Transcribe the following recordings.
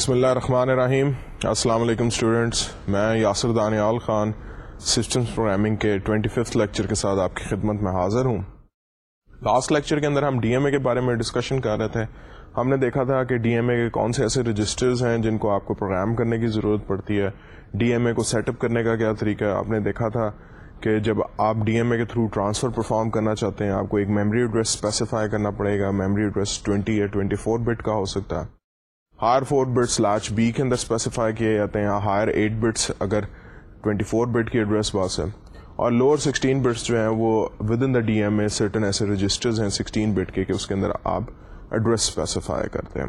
بسم اللہ الرحمن الرحیم۔ السلام علیکم اسٹوڈینٹس میں یاسر دانیال خان سسٹمز پروگرامنگ کے ٹوینٹی ففتھ لیکچر کے ساتھ آپ کی خدمت میں حاضر ہوں۔ لاسٹ لیکچر کے اندر ہم ڈی ایم اے کے بارے میں ڈسکشن کر رہے تھے۔ ہم نے دیکھا تھا کہ ڈی ایم اے کے کون سے ایسے رجسٹرز ہیں جن کو آپ کو پروگرام کرنے کی ضرورت پڑتی ہے۔ ڈی ایم اے کو سیٹ اپ کرنے کا کیا طریقہ ہے؟ آپ نے دیکھا تھا کہ جب آپ ڈی ایم اے کے تھرو ٹرانسفر پرفارم کرنا چاہتے ہیں، آپ کو ایک میموری ایڈریس اسپیسیفائی کرنا پڑے گا۔ میموری ایڈریس ٹوینٹی یا ٹوینٹی فور بٹ کا ہو سکتا ہے۔ Higher four bits latch B کے اندر اسپیسیفائی کیے جاتے ہیں ہائر ایٹ بٹس اگر ٹوینٹی فور بٹ کی ایڈریس باس ہے۔ اور لوور سکسٹین بٹس جو ہیں، وہ within the D M A certain ایسے رجسٹرز ہیں سکسٹین بٹ کے، کہ اس کے اندر آپ ایڈریس اسپیسیفائی کرتے ہیں۔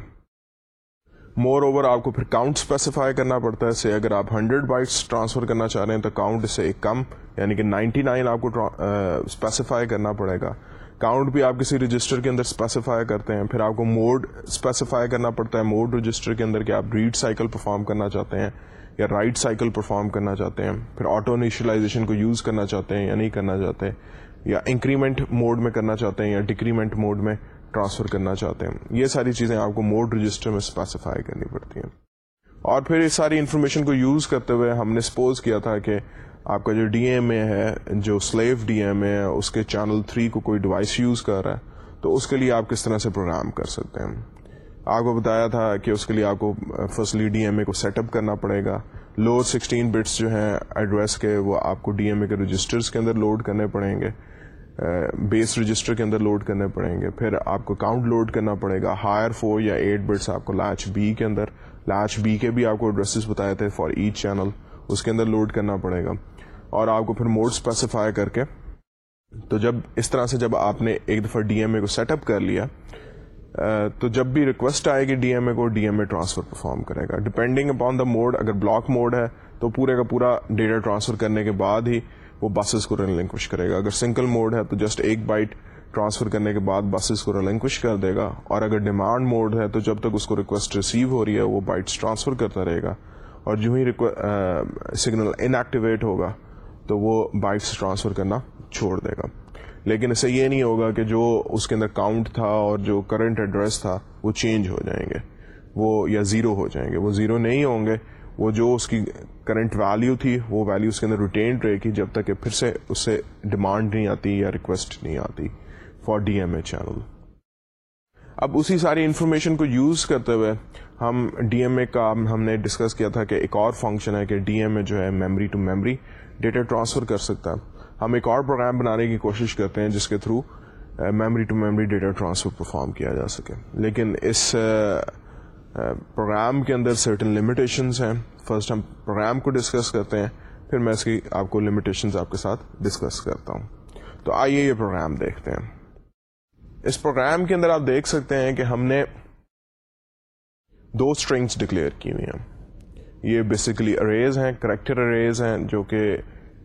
مور اوور آپ کو پھر کاؤنٹ اسپیسیفائی کرنا پڑتا ہے۔ سے اگر آپ ہنڈریڈ بائٹس ٹرانسفر کرنا چاہ رہے ہیں، تو کاؤنٹ سے ایک کم یعنی کہ نائنٹی نائن آپ کو اسپیسیفائی کرنا پڑے گا۔ کاؤنٹ بھی آپ کسی رجسٹر کے اندر اسپیسیفائی کرتے ہیں، پھر آپ کو موڈ اسپیسیفائی کرنا پڑتا ہے موڈ رجسٹر کے اندر کہ آپ ریڈ سائیکل پرفارم کرنا چاہتے ہیں یا رائٹ سائیکل پرفارم کرنا چاہتے ہیں، پھر آٹو انیشلائزیشن کو یوز کرنا چاہتے ہیں یا نہیں کرنا چاہتے، یا انکریمنٹ موڈ میں کرنا چاہتے ہیں یا ڈیکریمنٹ موڈ میں ٹرانسفر کرنا چاہتے ہیں۔ یہ ساری چیزیں آپ کو موڈ رجسٹر میں اسپیسیفائی کرنی پڑتی ہیں۔ اور پھر اس ساری انفارمیشن کو یوز کرتے ہوئے ہم نے سپوز کیا تھا کہ آپ کا جو ڈی ایم اے ہے، جو سلیو ڈی ایم اے ہے، اس کے چینل تھری کو کوئی ڈیوائس یوز کر رہا ہے، تو اس کے لیے آپ کس طرح سے پروگرام کر سکتے ہیں؟ آپ کو بتایا تھا کہ اس کے لیے آپ کو فرسٹلی ڈی ایم اے کو سیٹ اپ کرنا پڑے گا۔ لوور سکسٹین بٹس جو ہیں ایڈریس کے، وہ آپ کو ڈی ایم اے کے رجسٹرس کے اندر لوڈ کرنے پڑیں گے۔ بیس رجسٹر کے اندر لوڈ کرنے پڑیں گے۔ پھر آپ کو کاؤنٹ لوڈ کرنا پڑے گا۔ ہائر فور یا ایٹ بٹس آپ کو لاچ بی کے اندر لاچ بی کے بھی آپ کو ایڈریسز بتائے تھے فار ایچ چینل اس کے اندر لوڈ کرنا پڑے گا۔ اور آپ کو پھر موڈ اسپیسیفائی کر کے تو جب اس طرح سے جب آپ نے ایک دفعہ ڈی ایم اے کو سیٹ اپ کر لیا تو جب بھی ریکویسٹ آئے گی ڈی ایم اے کو D M A transfer perform کرے گا۔ ڈپینڈنگ اپان دا موڈ اگر بلاک موڈ ہے، تو پورے کا پورا ڈیٹا ٹرانسفر کرنے کے بعد ہی وہ بسز کو ریلنکوش کرے گا۔ اگر سنگل موڈ ہے، تو جسٹ ایک بائٹ ٹرانسفر کرنے کے بعد بسز کو ریلنکوش کر دے گا۔ اور اگر ڈیمانڈ موڈ ہے، تو جب تک اس کو ریکویسٹ ریسیو ہو رہی ہے، وہ بائٹس ٹرانسفر کرتا رہے گا۔ اور جو ہی سگنل ان ایکٹیویٹ ہوگا، تو وہ بائٹس ٹرانسفر کرنا چھوڑ دے گا۔ لیکن اسے یہ نہیں ہوگا کہ جو اس کے اندر کاؤنٹ تھا اور جو کرنٹ ایڈریس تھا، وہ چینج ہو جائیں گے۔ وہ یا زیرو ہو جائیں گے۔ وہ زیرو نہیں ہوں گے، وہ جو اس کی کرنٹ ویلیو تھی، وہ ویلیو اس کے اندر ریٹینڈ رہے گی جب تک کہ پھر سے اس سے ڈیمانڈ نہیں آتی یا ریکویسٹ نہیں آتی for D M A channel اب اسی ساری انفارمیشن کو یوز کرتے ہوئے ہم ڈی ایم اے کا ہم نے ڈسکس کیا تھا کہ ایک اور فنکشن ہے کہ ڈی ایم اے جو ہے memory to memory data transfer کر سکتا ہے۔ ہم ایک اور پروگرام بنانے کی کوشش کرتے ہیں جس کے through memory to memory data transfer perform کیا جا سکے۔ لیکن اس uh, uh, پروگرام کے اندر سرٹن لمیٹیشنز ہیں۔ فرسٹ ہم پروگرام کو ڈسکس کرتے ہیں، پھر میں اس کی آپ کو لمیٹیشنز آپ کے ساتھ ڈسکس کرتا ہوں۔ تو آئیے یہ پروگرام دیکھتے ہیں۔ اس پروگرام کے اندر آپ دیکھ سکتے ہیں کہ ہم نے دو اسٹرنگس ڈکلیئر کی ہوئی ہیں۔ یہ بیسیکلی اریز ہیں کریکٹر اریز ہیں، جو کہ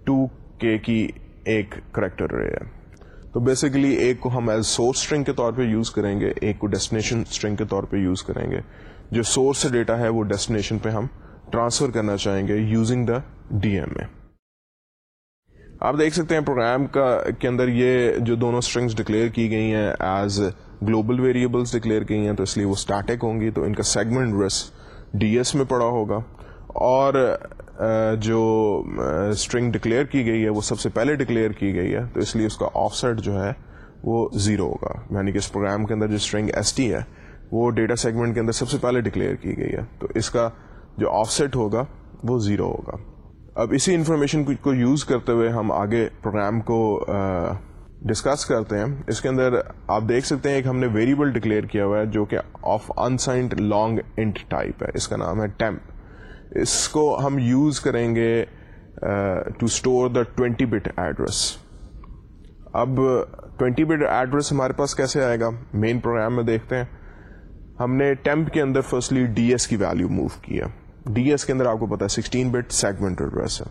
ٹو کے کی ایک کریکٹر ارے ہے۔ تو بیسیکلی ایک کو ہم ایز سورس اسٹرنگ کے طور پہ یوز کریں گے، ایک کو ڈیسٹینیشن اسٹرنگ کے طور پہ یوز کریں گے۔ جو سورس سے ڈیٹا ہے، وہ ڈیسٹینیشن پہ ہم ٹرانسفر کرنا چاہیں گے using the D M A آپ دیکھ سکتے ہیں پروگرام کا کے اندر یہ جو دونوں اسٹرنگس ڈکلیئر کی گئی ہیں ایز گلوبل ویریبلس ڈکلیئر کی ہیں تو اس لیے وہ اسٹیٹک ہوں گی تو ان کا سیگمنٹ ریس ڈی ایس میں پڑا ہوگا اور جو اسٹرنگ ڈکلیئر کی گئی ہے وہ سب سے پہلے ڈکلیئر کی گئی ہے تو اس لیے اس کا آف سیٹ جو ہے وہ زیرو ہوگا یعنی کہ اس پروگرام کے اندر جو اسٹرنگ ایس ٹی ہے وہ ڈیٹا سیگمنٹ کے اندر سب سے پہلے ڈکلیئر کی گئی ہے تو اس کا جو آف سیٹ ہوگا وہ زیرو ہوگا۔ اب اسی انفارمیشن کو یوز کرتے ہوئے ہم آگے پروگرام کو ڈسکس کرتے ہیں۔ اس کے اندر آپ دیکھ سکتے ہیں ایک ہم نے ویریبل ڈکلیئر کیا ہوا ہے جو کہ of unsigned long int type ہے۔ اس کا نام ہے ٹیمپ اس کو ہم یوز کریں گے to store the twenty bit address اب ٹوینٹی بٹ ایڈریس ہمارے پاس کیسے آئے گا؟ مین پروگرام میں دیکھتے ہیں۔ ہم نے ٹیمپ کے اندر فرسٹلی ڈی ایس کی ویلو موو کیا ڈی ایس کے اندر آپ کو پتا ہے سکسٹین بٹ سیگمنٹ ایڈریس ہے۔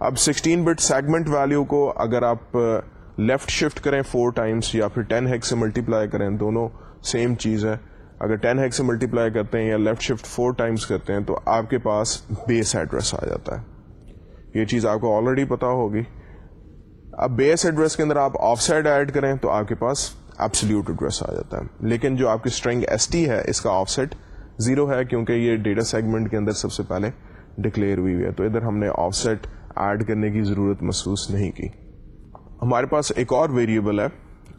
اب سکسٹین بٹ سیگمنٹ ویلو کو اگر آپ لیفٹ شفٹ کریں فور ٹائمس یا پھر ٹین ہیک سے ملٹی پلائی کریں، دونوں سیم چیز ہے۔ اگر ٹین ہیک سے ملٹی پلائی کرتے ہیں یا لیفٹ شفٹ فور ٹائمس کرتے ہیں تو آپ کے پاس بیس ایڈریس آ جاتا ہے۔ یہ چیز آپ کو آلریڈی پتا ہوگی۔ اب بیس ایڈریس کے اندر آپ آف سائڈ ایڈ کریں تو آپ کے پاس ایبسلیوٹ ایڈریس آ جاتا ہے۔ لیکن جو آپ کی اسٹرنگ ایس ٹی ہے، اس کا آف سیٹ زیرو ہے کیونکہ یہ ڈیٹا سیگمنٹ کے اندر سب سے پہلے ڈکلیئر ہوئی ہے۔ تو ادھر ہم نے آف سیٹ ایڈ کرنے کی ضرورت محسوس نہیں کی۔ ہمارے پاس ایک اور ویریبل ہے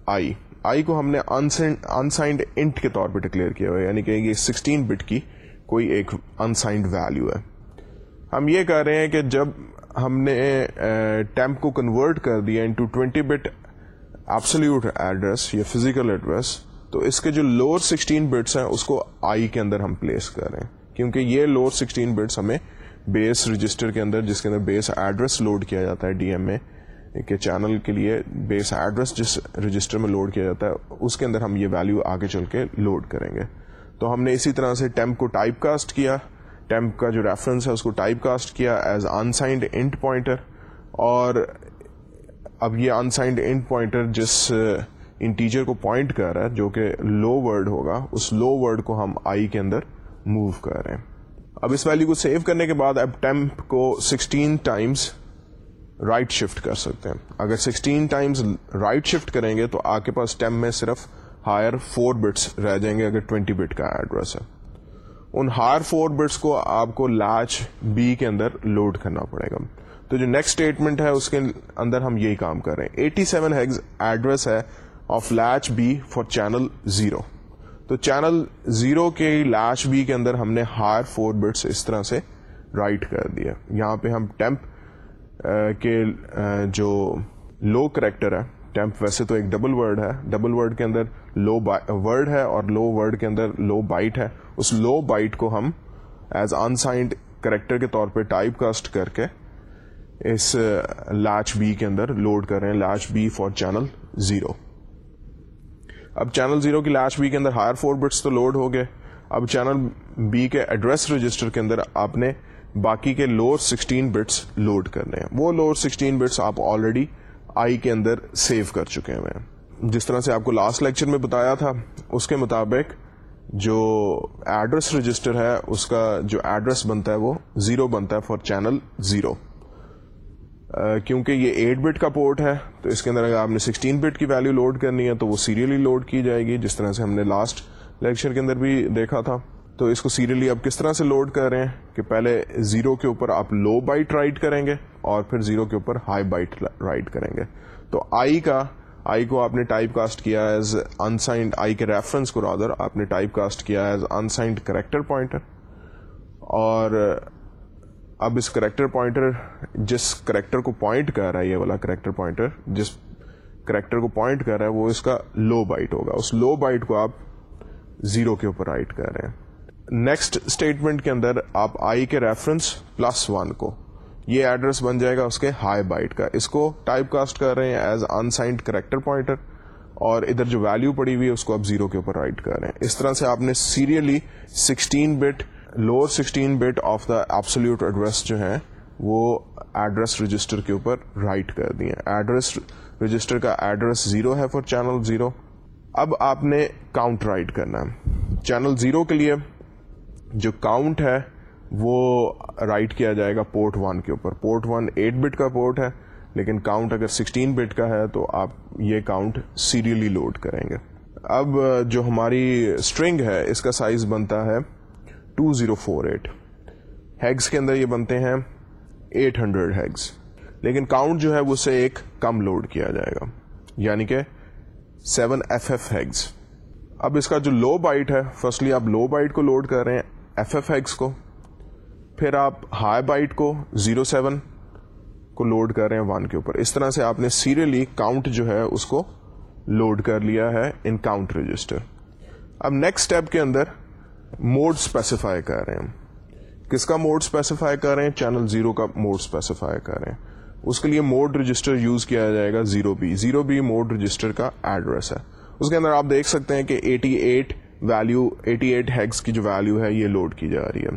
آئی آئی کو ہم نے انسائنڈ انٹ کے طور پہ ڈکلیئر کیا ہوا ہے یعنی کہ یہ سکسٹین بٹ کی کوئی ایک انسائنڈ ویلو ہے۔ ہم یہ کہہ رہے ہیں کہ جب ہم نے ٹیمپ کو کنورٹ کر دیا into twenty bit absolute address یا فزیکل ایڈریس تو اس کے جو لوور سکسٹین بٹس ہیں، اس کو آئی کے اندر ہم پلیس کر رہے ہیں۔ کیونکہ یہ لوور سکسٹین بٹس ہمیں بیس رجسٹر کے اندر، جس کے اندر بیس ایڈریس لوڈ کیا جاتا ہے ڈی ایم میں کہ چینل کے لیے بیس ایڈریس جس رجسٹر میں لوڈ کیا جاتا ہے، اس کے اندر ہم یہ ویلو آگے چل کے لوڈ کریں گے۔ تو ہم نے اسی طرح سے ٹیمپ کو ٹائپ کاسٹ کیا۔ ٹیمپ کا جو ریفرنس ہے، اس کو ٹائپ کاسٹ کیا ایز انسائنڈ انٹ پوائنٹر اور اب یہ انسائنڈ انٹ پوائنٹر جس انٹیجر کو پوائنٹ کر رہا ہے، جو کہ لو ورڈ ہوگا، اس لو ورڈ کو ہم آئی کے اندر موو کر رہے ہیں۔ اب اس ویلو کو سیو کرنے کے بعد اب ٹیمپ کو سکسٹین ٹائمس رائٹ شفٹ کر سکتے ہیں۔ اگر سکسٹین ٹائمس رائٹ شفٹ کریں گے تو آپ کے پاس ٹیم میں صرف ہائر فور بٹس رہ جائیں گے اگر ٹوینٹی بٹ کا ایڈریس ہے۔ ان ہائر فور بٹس کو آپ کو لاچ بی کے اندر لوڈ کرنا پڑے گا۔ تو جو نیکسٹ اسٹیٹمنٹ ہے، اس کے اندر ہم یہی کام کر رہے ہیں۔ ایٹی سیون ہیگز ایڈریس ہے of latch B for channel zero تو چینل زیرو کے لیچ بی کے اندر ہم نے ہائر فور بٹس اس طرح سے رائٹ کر دیا۔ یہاں پہ ہم ٹیمپ کے جو لو کریکٹر ہے ٹیمپ ویسے تو ایک ڈبل ورڈ ہے ڈبل ورڈ کے اندر لو ورڈ ہے اور لو ورڈ کے اندر لو بائٹ ہے۔ اس لو بائٹ کو ہم ایز انسائنڈ کریکٹر کے طور پہ ٹائپ کاسٹ کر کے اس لاچ بی کے اندر لوڈ کر رہے ہیں۔ Latch B for channel zero اب چینل زیرو کی لاچ بی کے اندر ہائر فور بٹس تو لوڈ ہو گئے۔ اب چینل بی کے ایڈریس رجسٹر کے اندر آپ نے باقی کے لوور سکسٹین بٹس لوڈ کرنے ہیں۔ وہ لوور سکسٹین بٹس آپ آلریڈی آئی کے اندر سیو کر چکے ہیں۔ جس طرح سے آپ کو لاسٹ لیکچر میں بتایا تھا، اس کے مطابق جو ایڈریس رجسٹر ہے، اس کا جو ایڈریس بنتا ہے وہ زیرو بنتا ہے فار چینل زیرو کیونکہ یہ ایٹ بٹ کا پورٹ ہے، تو اس کے اندر اگر آپ نے سکسٹین بٹ کی ویلو لوڈ کرنی ہے، تو وہ سیریلی لوڈ کی جائے گی، جس طرح سے ہم نے لاسٹ لیکچر کے اندر بھی دیکھا تھا۔ تو اس کو سیریلی آپ کس طرح سے لوڈ کر رہے ہیں کہ پہلے زیرو کے اوپر آپ لو بائٹ رائٹ کریں گے اور پھر زیرو کے اوپر ہائی بائٹ رائٹ کریں گے۔ تو آئی کا آئی کو آپ نے ٹائپ کاسٹ کیا ایز انسائنڈ آئی کے ریفرنس کو رادر آپ نے ٹائپ کاسٹ کیا ایز انسائنڈ کریکٹر پوائنٹر اور اب اس کریکٹر پوائنٹر جس کریکٹر کو پوائنٹ کر رہا ہے، یہ والا کریکٹر پوائنٹر جس کریکٹر کو پوائنٹ کر رہا ہے، وہ اس کا لو بائٹ ہوگا۔ اس لو بائٹ کو آپ زیرو کے اوپر رائٹ کر رہے ہیں۔ نیکسٹ اسٹیٹمنٹ کے اندر آپ آئی کے ریفرنس پلس ون کو، یہ ایڈریس بن جائے گا اس کے ہائی بائٹ کا. اس کو ٹائپ کاسٹ کر رہے ہیں ایز انسائنڈ کریکٹر پوائنٹر اور ادھر جو ویلو پڑی ہوئی ہے اس کو آپ زیرو کے اوپر رائٹ کر رہے ہیں. اس طرح سے آپ نے serially sixteen bit lower sixteen bit of the absolute address جو ہے وہ ایڈریس رجسٹر کے اوپر رائٹ کر دیے ایڈریس رجسٹر کا ایڈریس زیرو ہے فار چینل زیرو اب آپ نے کاؤنٹ رائٹ کرنا ہے. چینل زیرو کے لیے جو کاؤنٹ ہے وہ رائٹ کیا جائے گا پورٹ ون کے اوپر. پورٹ ون ایٹ بٹ کا پورٹ ہے، لیکن کاؤنٹ اگر سکسٹین بٹ کا ہے تو آپ یہ کاؤنٹ سیریلی لوڈ کریں گے. اب جو ہماری اسٹرنگ ہے، اس کا سائز بنتا ہے two zero four eight hex کے اندر یہ بنتے ہیں ایٹ ہنڈریڈ ہیگس لیکن کاؤنٹ جو ہے، وہ سے ایک کم لوڈ کیا جائے گا. یعنی کہ سیون ایف ایف ہیگس اب اس کا جو لو بائٹ ہے فرسٹلی آپ لو بائٹ کو لوڈ کر رہے ہیں. ایف ایف ایکس کو، پھر آپ ہائی بائٹ کو زیرو سیون کو لوڈ کر رہے ہیں ون کے اوپر۔ اس طرح سے آپ نے سیریلی کاؤنٹ جو ہے اس کو لوڈ کر لیا ہے ان کاؤنٹ رجسٹر اب نیکسٹ اسٹیپ کے اندر موڈ اسپیسیفائی کر رہے ہیں کس کا موڈ اسپیسیفائی کر رہے ہیں؟ چینل زیرو کا موڈ اسپیسیفائی کر رہے ہیں۔ اس کے لیے موڈ رجسٹر یوز کیا جائے گا zero B zero B mode register کا ایڈریس ہے۔ اس کے اندر آپ دیکھ سکتے ہیں کہ eighty eight value eighty eight hex کی جو ویلو ہے یہ لوڈ کی جا رہی ہے۔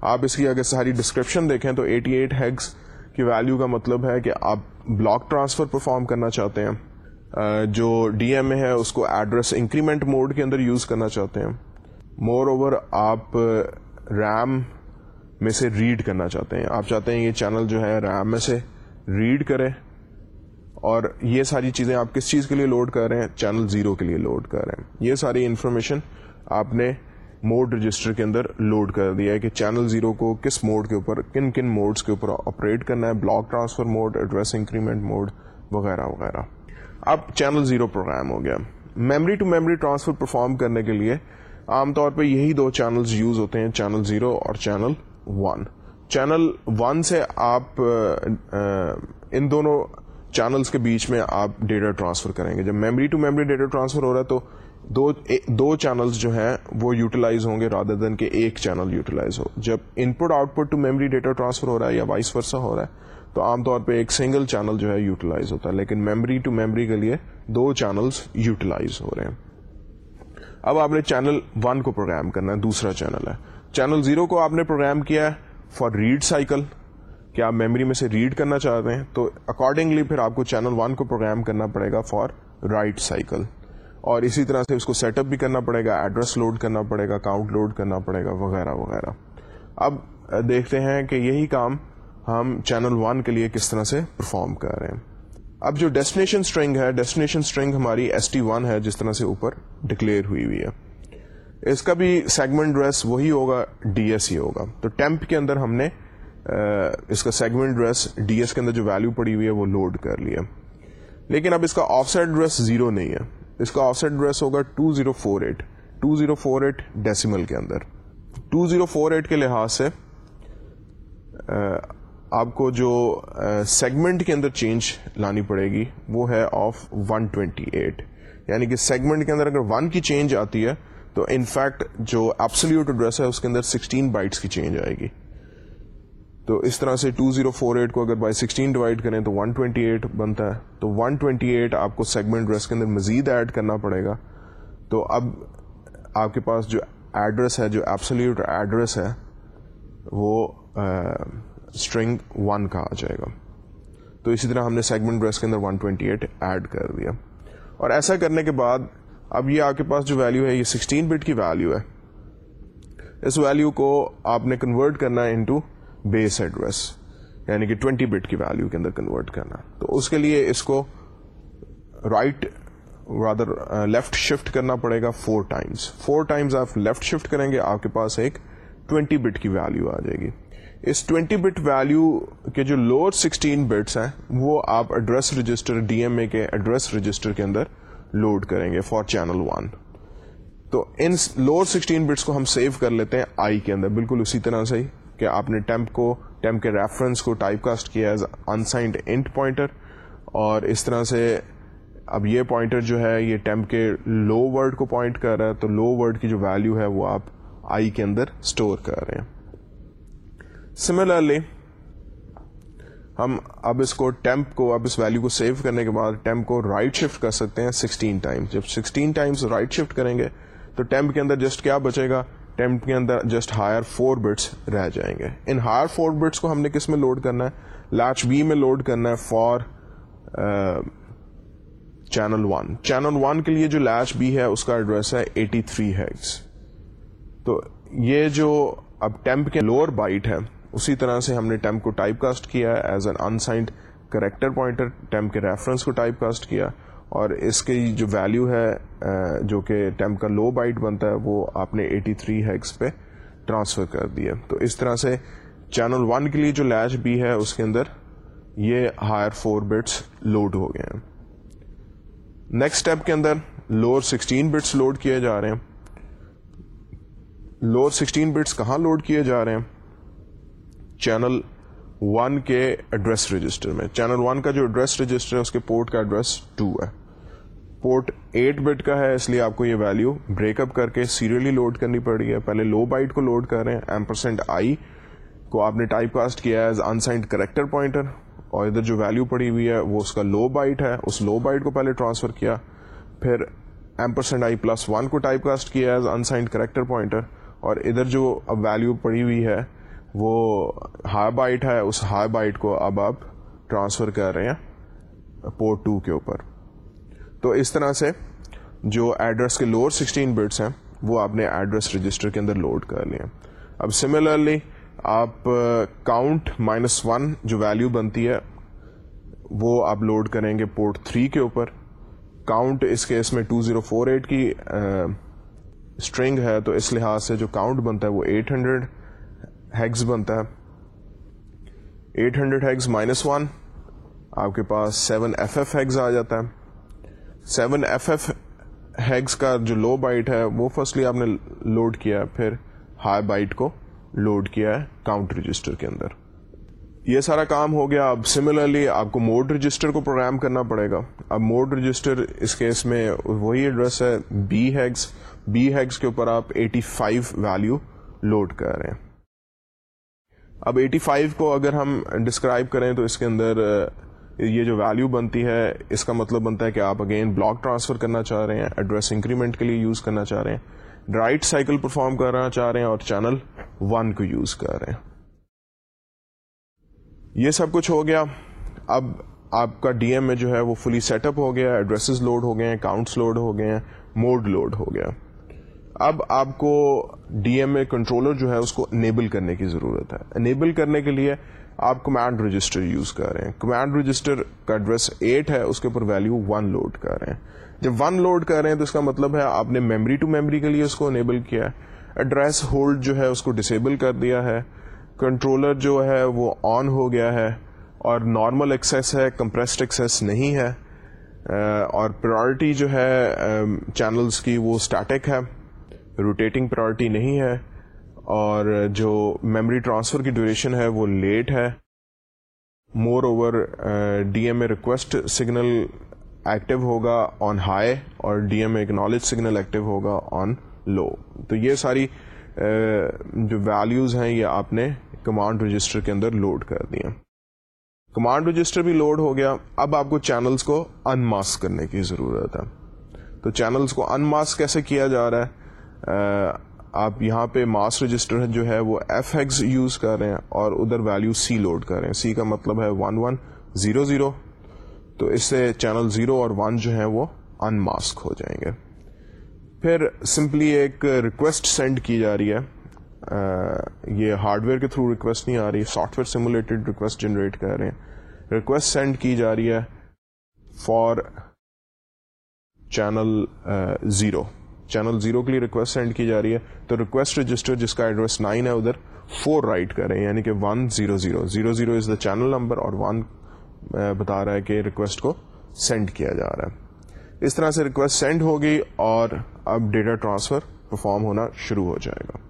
آپ اس کی اگر ساری ڈسکرپشن دیکھیں تو ایٹی ایٹ ہیگس کی ویلو کا مطلب ہے کہ آپ بلاک ٹرانسفر پرفارم کرنا چاہتے ہیں۔ جو ڈی ایم اے ہے، اس کو ایڈریس انکریمنٹ موڈ کے اندر یوز کرنا چاہتے ہیں۔ مور اوور آپ ریم میں سے ریڈ کرنا چاہتے ہیں۔ آپ چاہتے ہیں یہ چینل جو ہے ریم میں سے ریڈ کرے اور یہ ساری چیزیں آپ کس چیز کے لیے لوڈ کر رہے ہیں؟ چینل زیرو کے لیے لوڈ کر رہے ہیں۔ یہ ساری انفارمیشن آپ نے موڈ رجسٹر کے اندر لوڈ کر دیا ہے کہ چینل زیرو کو کس موڈ کے اوپر، کن کن موڈس کے اوپر آپریٹ کرنا ہے، block transfer mode, address increment mode وغیرہ وغیرہ۔ اب چینل زیرو پروگرام ہو گیا۔ Memory to memory transfer perform کرنے کے لیے عام طور پہ یہی دو چینلز یوز ہوتے ہیں، چینل زیرو اور چینل ون۔ چینل ون سے آپ ان دونوں چینلز کے بیچ میں آپ ڈیٹا ٹرانسفر کریں گے۔ جب memory to memory data transfer ہو رہا ہے تو دو دو چینلز جو ہیں وہ یوٹیلائز ہوں گے رادر دین کہ ایک چینل یوٹیلائز ہو۔ جب input output to memory data transfer ہو رہا ہے یا وائس ورسا ہو رہا ہے، تو عام طور پہ ایک سنگل چینل جو ہے یوٹیلائز ہوتا ہے، لیکن میمری ٹو میمری کے لیے دو چینلز یوٹیلائز ہو رہے ہیں۔ اب آپ نے چینل ون کو پروگرام کرنا ہے، دوسرا چینل ہے۔ چینل زیرو کو آپ نے پروگرام کیا ہے فار ریڈ سائیکل کہ آپ میموری میں سے ریڈ کرنا چاہتے ہیں؟ تو اکارڈنگلی پھر آپ کو چینل ون کو پروگرام کرنا پڑے گا فار رائٹ سائیکل اور اسی طرح سے اس کو سیٹ اپ بھی کرنا پڑے گا ایڈریس لوڈ کرنا پڑے گا کاؤنٹ لوڈ کرنا پڑے گا، وغیرہ وغیرہ۔ اب دیکھتے ہیں کہ یہی کام ہم چینل ون کے لیے کس طرح سے پرفارم کر رہے ہیں۔ اب جو ڈیسٹینیشن اسٹرنگ ہے ڈیسٹینیشن اسٹرنگ ہماری ایس ٹی ون ہے، جس طرح سے اوپر ڈکلیئر ہوئی ہوئی ہے۔ اس کا بھی سیگمنٹ ڈریس وہی ہوگا ڈی ایس ہی ہوگا۔ تو ٹیمپ کے اندر ہم نے اس کا سیگمنٹ ڈریس ڈی ایس کے اندر جو ویلو پڑی ہوئی ہے، وہ لوڈ کر لیا۔ لیکن اب اس کا آف سائڈ ڈریس زیرو نہیں ہے۔ اس کا آف سائڈ ڈریس ہوگا two zero four eight, two zero four eight decimal کے اندر۔ ٹو زیرو فور ایٹ کے لحاظ سے آپ کو جو سیگمنٹ کے اندر چینج لانی پڑے گی، وہ ہے آف 128 یعنی کہ سیگمنٹ کے اندر اگر ون کی چینج آتی ہے، تو انفیکٹ جو ایپسلیوٹ ایڈریس ہے، اس کے اندر 16 بائٹس کی چینج آئے گی۔ تو اس طرح سے 2048 کو اگر بائی 16 ڈیوائڈ کریں تو 128 بنتا ہے۔ تو 128 آپ کو سیگمنٹ ڈریس کے اندر مزید ایڈ کرنا پڑے گا۔ تو اب آپ کے پاس جو ایڈریس ہے، جو ایپسلیوٹ ایڈریس ہے، وہ اسٹرنگ ون کا آ جائے گا۔ تو اسی طرح ہم نے سیگمنٹ بریس کے اندر 128 ایڈ کر دیا۔ اور ایسا کرنے کے بعد اب یہ آپ کے پاس جو ویلو ہے، یہ 16 بٹ کی ویلو ہے۔ اس ویلو کو آپ نے کنورٹ کرنا ہے انٹو بیس ایڈریس یعنی کہ 20 بٹ کی ویلو کے اندر کنورٹ کرنا۔ تو اس کے لیے اس کو رائٹ رادر لیفٹ شفٹ کرنا پڑے گا فور ٹائمس فور ٹائمز آپ لیفٹ شفٹ کریں گے، آپ کے پاس ایک 20 بٹ کی ویلو آ جائے گی۔ اس 20 بٹ ویلو کے جو لوور 16 بٹس ہیں، وہ آپ address register D M A کے ایڈریس رجسٹر کے اندر لوڈ کریں گے فار چینل ون تو ان لوور 16 بٹس کو ہم سیو کر لیتے ہیں آئی کے اندر۔ بالکل اسی طرح سے ہی۔ کہ آپ نے ٹیمپ کو ٹیمپ کے ریفرنس کو ٹائپ کاسٹ کیا ایز انسائنڈ انٹ پوائنٹر اور اس طرح سے اب یہ پوائنٹر جو ہے یہ ٹیمپ کے لو ورڈ کو پوائنٹ کر رہا ہے تو لو ورڈ کی جو ویلو ہے وہ آپ آئی کے اندر اسٹور کر رہے ہیں۔ سملرلی ہم اب اس کو ٹیمپ کو، اب اس ویلو کو سیو کرنے کے بعد ٹیمپ کو رائٹ شفٹ کر سکتے ہیں سکسٹین ٹائمس جب سکسٹین ٹائمس رائٹ شفٹ کریں گے تو ٹیمپ کے اندر جسٹ کیا بچے گا؟ ٹیمپ کے اندر جسٹ ہائر فور بٹس رہ جائیں گے۔ ان ہائر فور بٹس کو ہم نے کس میں لوڈ کرنا ہے؟ لیچ بی میں لوڈ کرنا ہے for channel one channel one کے لیے جو لیچ بی ہے اس کا ایڈریس ہے ایٹی تھری ہیگس تو یہ جو اب ٹیمپ کے لوور بائٹ ہے، اسی طرح سے ہم نے ٹیمپ کو ٹائپ کاسٹ کیا as an unsigned character pointer temp کے ریفرنس کو ٹائپ کاسٹ کیا اور اس کی جو ویلو ہے جو کہ ٹیمپ کا لو بائٹ بنتا ہے، وہ آپ نے ایٹی تھری ہیگس پہ ٹرانسفر کر دیا۔ تو اس طرح سے چینل ون کے لیے جو لیچ بھی ہے، اس کے اندر یہ ہائر فور بٹس لوڈ ہو گئے ہیں۔ نیکسٹ اسٹیپ کے اندر لوور سکسٹین بٹس لوڈ کیے جا رہے ہیں۔ لوور سکسٹین بٹس کہاں لوڈ کیے جا رہے ہیں؟ چینل ون کے ایڈریس رجسٹر میں۔ چینل ون کا جو ایڈریس رجسٹر ہے، اس کے پورٹ کا ایڈریس ٹو ہے۔ پورٹ ایٹ بٹ کا ہے، اس لیے آپ کو یہ ویلو بریک اپ کر کے سیریلی لوڈ کرنی پڑی ہے۔ پہلے لو بائٹ کو لوڈ کر رہے ہیں ایم پرسینٹ آئی کو آپ نے ٹائپ کاسٹ کیا ایز انسائنڈ کریکٹر پوائنٹر اور ادھر جو ویلو پڑی ہوئی ہے، وہ اس کا لو بائٹ ہے۔ اس لو بائٹ کو پہلے ٹرانسفر کیا، پھر M percent I plus one کو ٹائپ کاسٹ کیا ایز انسائنڈ کریکٹر پوائنٹر اور ادھر جو اب ویلو پڑی ہوئی ہے وہ ہائی بائٹ ہے، اس ہائی بائٹ کو اب آپ ٹرانسفر کر رہے ہیں پورٹ ٹو کے اوپر۔ تو اس طرح سے جو ایڈریس کے لوور سکسٹین بٹس ہیں، وہ آپ نے ایڈریس رجسٹر کے اندر لوڈ کر لیا اب سملرلی آپ کاؤنٹ مائنس ون جو ویلو بنتی ہے، وہ آپ لوڈ کریں گے پورٹ تھری کے اوپر۔ کاؤنٹ اس کیس میں ٹو زیرو فور ایٹ کی اسٹرنگ ہے، تو اس لحاظ سے جو کاؤنٹ بنتا ہے وہ ایٹ ہنڈریڈ ہیگز بنتا ہے۔ Eight hundred hex minus one, آپ کے پاس سیون ایف ایف ہیگز آ جاتا ہے۔ سیون ایف ایف ہیگز کا جو لو بائٹ ہے، وہ فرسٹلی آپ نے لوڈ کیا ہے، پھر ہائی بائٹ کو لوڈ کیا ہے کاؤنٹ رجسٹر کے اندر۔ یہ سارا کام ہو گیا۔ اب سملرلی آپ کو موڈ رجسٹر کو پروگرام کرنا پڑے گا۔ اب موڈ رجسٹر اس کیس میں وہی ایڈریس ہے بی ہیگز بی ہیگز کے اوپر آپ ایٹی فائیو ویلو لوڈ کر رہے ہیں۔ اب ایٹی فائیو کو اگر ہم ڈسکرائب کریں تو اس کے اندر یہ جو ویلو بنتی ہے، اس کا مطلب بنتا ہے کہ آپ اگین بلاک ٹرانسفر کرنا چاہ رہے ہیں ایڈریس انکریمنٹ کے لیے یوز کرنا چاہ رہے ہیں رائٹ سائیکل پرفارم کرنا چاہ رہے ہیں اور چینل ون کو یوز کر رہے ہیں۔ یہ سب کچھ ہو گیا۔ اب آپ کا ڈی ایم میں جو ہے وہ فلی سیٹ اپ ہو گیا ایڈریسز لوڈ ہو گئے ہیں کاؤنٹس لوڈ ہو گئے ہیں موڈ لوڈ ہو گیا۔ اب آپ کو ڈی ایم اے کنٹرولر جو ہے اس کو انیبل کرنے کی ضرورت ہے۔ انیبل کرنے کے لیے آپ کمانڈ رجسٹر یوز کر رہے ہیں۔ کمانڈ رجسٹر کا ایڈریس ایٹ ہے، اس کے اوپر ویلو ون لوڈ کر رہے ہیں۔ جب ون لوڈ کر رہے ہیں تو اس کا مطلب ہے آپ نے میمری ٹو میمری کے لیے اس کو انیبل کیا ایڈریس ہولڈ جو ہے اس کو ڈسیبل کر دیا ہے۔ کنٹرولر جو ہے وہ آن ہو گیا ہے۔ اور نارمل ایکسیس ہے کمپریسڈ ایکسیس نہیں ہے۔ اور پرائرٹی جو ہے چینلز کی وہ اسٹیٹک ہے۔ روٹیٹنگ پرائرٹی نہیں ہے اور جو میموری ٹرانسفر کی ڈیوریشن ہے وہ لیٹ ہے. Moreover D M A request signal active ہوگا آن ہائی اور D M A acknowledge signal active ہوگا آن لو تو یہ ساری uh, جو ویلیوز ہیں یہ آپ نے کمانڈ رجسٹر کے اندر لوڈ کر دیا کمانڈ رجسٹر بھی لوڈ ہو گیا. اب آپ کو چینلز کو ان ماسک کرنے کی ضرورت ہے. تو چینلز کو ان ماسک کیسے کیا جا رہا ہے؟ آپ یہاں پہ ماس رجسٹر جو ہے وہ ایف ایکس یوز کر رہے ہیں اور ادھر ویلو سی لوڈ کر رہے ہیں. سی کا مطلب ہے ون ون زیرو زیرو تو اس سے چینل زیرو اور ون جو ہے وہ ان ماسک ہو جائیں گے. پھر سمپلی ایک ریکویسٹ سینڈ کی جا رہی ہے. یہ ہارڈ ویئر کے تھرو ریکویسٹ نہیں آ رہی software simulated request generate کر رہے ہیں. ریکویسٹ سینڈ کی جا رہی ہے for channel zero channel zero کے لیے ریکویسٹ سینڈ کی جا رہی ہے۔ تو ریکویسٹ رجسٹر جس کا ایڈریس نائن ہے ادھر فور رائٹ کریں۔ یعنی کہ one zero zero zero zero is the channel number اور ون بتا رہا ہے کہ ریکویسٹ کو سینڈ کیا جا رہا ہے۔ اس طرح سے ریکویسٹ سینڈ ہوگی اور اب ڈیٹا ٹرانسفر پرفارم ہونا شروع ہو جائے گا۔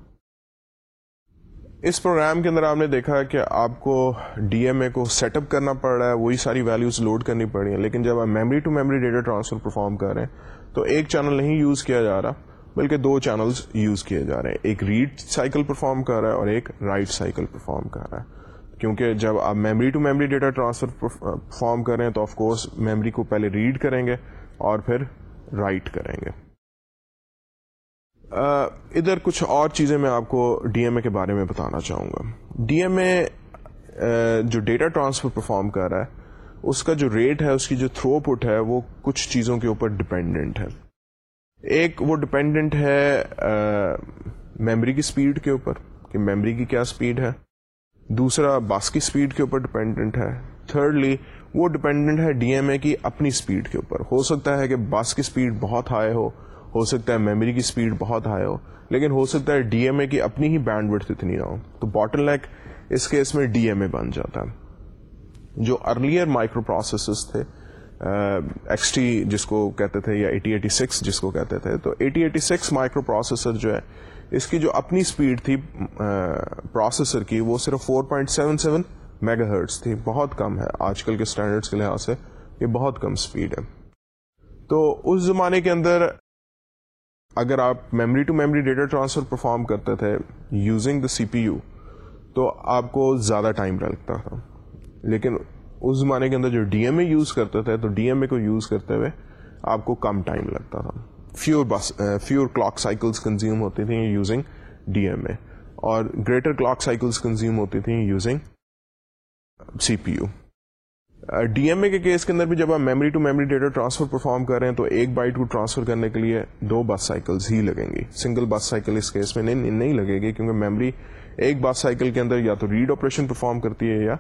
اس پروگرام کے اندر آپ نے دیکھا کہ آپ کو ڈی ایم اے کو سیٹ اپ کرنا پڑ رہا ہے، وہی ساری ویلوز لوڈ کرنی پڑ رہی ہیں۔ لیکن جب آپ memory to memory data transfer perform کر رہے ہیں، تو ایک چینل نہیں یوز کیا جا رہا، بلکہ دو چینلز یوز کیے جا رہے ہیں۔ ایک ریڈ سائیکل پرفارم کر رہا ہے اور ایک رائٹ سائیکل پرفارم کر رہا ہے۔ کیونکہ جب آپ memory to memory data transfer perform کر رہے ہیں، تو آف کورس میموری کو پہلے ریڈ کریں گے اور پھر رائٹ کریں گے۔ ادھر کچھ اور چیزیں میں آپ کو ڈی ایم اے کے بارے میں بتانا چاہوں گا۔ ڈی ایم اے جو ڈیٹا ٹرانسفر پرفارم کر رہا ہے، اس کا جو ریٹ ہے، اس کی جو تھرو پٹ ہے، وہ کچھ چیزوں کے اوپر ڈپینڈنٹ ہے۔ ایک، وہ ڈپینڈنٹ ہے میموری کی اسپیڈ کے اوپر، کہ میموری کی کیا اسپیڈ ہے۔ دوسرا، باس کی اسپیڈ کے اوپر ڈپینڈنٹ ہے۔ تھرڈلی، وہ ڈپینڈنٹ ہے ڈی ایم اے کی اپنی اسپیڈ کے اوپر۔ ہو سکتا ہے کہ باس کی اسپیڈ بہت ہائی ہو ہو سکتا ہے میموری کی اسپیڈ بہت ہائی ہو، لیکن ہو سکتا ہے ڈی ایم اے کی اپنی ہی بینڈ وڈ اتنی نہ ہو۔ تو باٹل لیک اس کیس میں ڈی ایم اے بن جاتا۔ ہے جو ارلیئر مائکرو پروسیسز تھے ایکس ٹی جس کو کہتے تھے یا ایٹی ایٹی سکس جس کو کہتے تھے۔ تو eighty eighty six micro processor جو ہے، اس کی جو اپنی اسپیڈ تھی پروسیسر کی، وہ صرف four point seven seven megahertz تھی۔ بہت کم ہے۔ آج کل کے اسٹینڈرڈس کے لحاظ سے یہ بہت کم اسپیڈ ہے۔ تو اس زمانے کے اندر اگر آپ memory to memory data transfer perform کرتے تھے using the C P you تو آپ کو زیادہ ٹائم لگتا تھا. لیکن اس زمانے کے اندر جو ڈی ایم اے یوز کرتے تھے، تو ڈی ایم اے کو یوز کرتے ہوئے آپ کو کم ٹائم لگتا تھا. فیور بس فیور کلاک سائیکلس کنزیوم ہوتی تھیں یوزنگ ڈی ایم اے اور گریٹر کلاک سائیکلس کنزیوم ہوتی تھیں using C P U D M A کے کیس کے اندر بھی جب آپ memory to memory data transfer perform کر رہے ہیں تو ایک بائٹ کو ٹرانسفر کرنے کے لیے دو بس سائیکلز ہی لگیں گی۔ سنگل بس سائیکل اس کیس میں نہیں لگے گی کیونکہ میموری ایک بس سائیکل کے اندر یا تو ریڈ آپریشن پرفارم کرتی ہے یا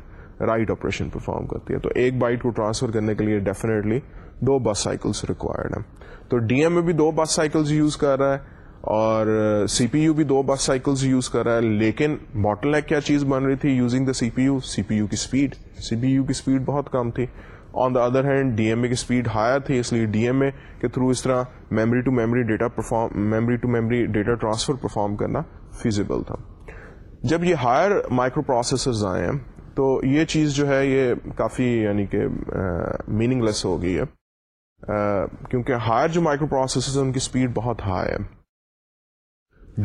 رائٹ آپریشن پرفارم کرتی ہے۔ تو ایک بائٹ کو ٹرانسفر کرنے کے لیے ڈیفینیٹلی دو بس سائیکلس ریکوائرڈ ہیں۔ تو ڈی ایم میں بھی دو بس سائیکلز یوز کر رہا ہے۔ اور سی پی یو بھی دو بس سائیکلز یوز کر رہا ہے، لیکن باٹل نیک کیا چیز بن رہی تھی using the C P U C P U کی اسپیڈ سی پی یو کی اسپیڈ بہت کم تھی۔ On the other hand D M A کی اسپیڈ ہائر تھی، اس لیے ڈی ایم اے کے تھرو اس طرح memory to memory data perform memory to memory data transfer perform کرنا فیزیبل تھا۔ جب یہ ہائر مائکرو پروسیسرز آئے ہیں، تو یہ چیز جو ہے، یہ کافی یعنی کہ میننگ لیس ہو گئی ہے۔ کیونکہ ہائر جو مائکرو پروسیسر ان کی اسپیڈ بہت ہائی ہے۔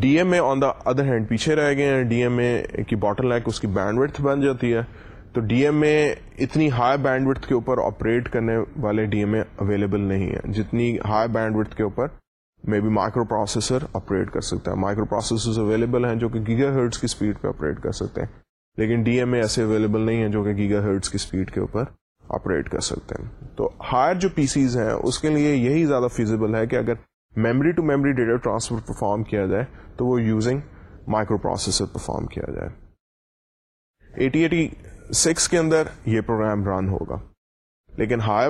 D M A on the other hand پیچھے رہ گئے ہیں۔ ڈی ایم اے کی باٹل لیک اس کی بینڈ وڈ بن جاتی ہے۔ تو ڈی ایم اے اتنی ہائی بینڈ وڈ کے اوپر آپریٹ کرنے والے ڈی ایم اے اویلیبل نہیں ہے جتنی ہائی بینڈ وڈ کے اوپر میں بھی مائکرو پروسیسر آپریٹ کر سکتا ہے۔ مائکرو پروسیسر اویلیبل ہیں جو کہ گیگا ہرٹس کی اسپیڈ پہ آپریٹ کر سکتے ہیں۔ لیکن ڈی ایم اے ایسے اویلیبل نہیں ہے جو کہ گیگا ہرٹس کی اسپیڈ کے اوپر آپریٹ کر سکتے ہیں۔ تو ہائر جو پی سیز ہیں، اس کے لیے یہی زیادہ فیزیبل ہے کہ اگر memory to memory data transfer perform کیا جائے تو وہ یوزنگ مائکرو پروسیسر پرفارم کیا جائے ایٹی ایٹی سکس کے اندر یہ پروگرام رن ہوگا لیکن ہائی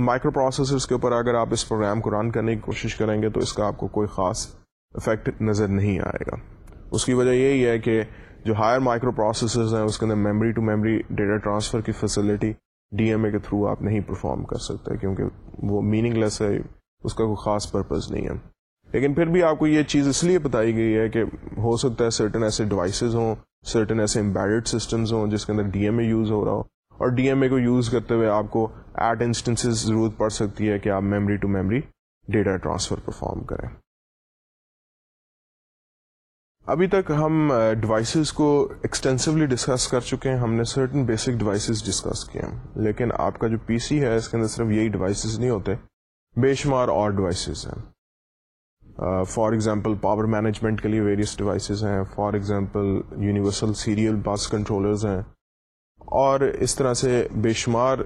مائکرو پروسیسر کے اوپر اگر آپ اس پروگرام کو رن کرنے کی کوشش کریں گے تو اس کا آپ کو کوئی خاص افیکٹ نظر نہیں آئے گا اس کی وجہ یہی ہے کہ جو ہائر مائکرو پروسیسرز ہیں اس کے اندر memory to memory data transfer کی فیسلٹی ڈی ایم اے کے تھرو آپ نہیں پرفارم کر سکتے کیونکہ وہ میننگ لیس ہے اس کا کوئی خاص پرپز نہیں ہے۔ لیکن پھر بھی آپ کو یہ چیز اس لیے بتائی گئی ہے کہ ہو سکتا ہے سرٹن ایسے ڈیوائسز ہوں سرٹن ایسے امبیڈ سسٹمز ہوں جس کے اندر ڈی ایم اے یوز ہو رہا ہو۔ اور ڈی ایم اے کو یوز کرتے ہوئے آپ کو ایٹ انسٹنس ضرورت پڑ سکتی ہے کہ آپ memory to memory data transfer perform کریں۔ ابھی تک ہم ڈیوائسیز کو ایکسٹینسولی ڈسکس کر چکے ہیں۔ ہم نے سرٹن بیسک ڈیوائسیز ڈسکس کیے ہیں۔ لیکن آپ کا جو پی سی ہے، اس کے اندر صرف یہی ڈیوائسیز نہیں ہوتے۔ بے شمار اور ڈیوائسیز ہیں۔ فار ایگزامپل پاور مینجمنٹ کے لیے ویریس ڈیوائسیز ہیں۔ For example universal serial bus controllers ہیں۔ اور اس طرح سے بے شمار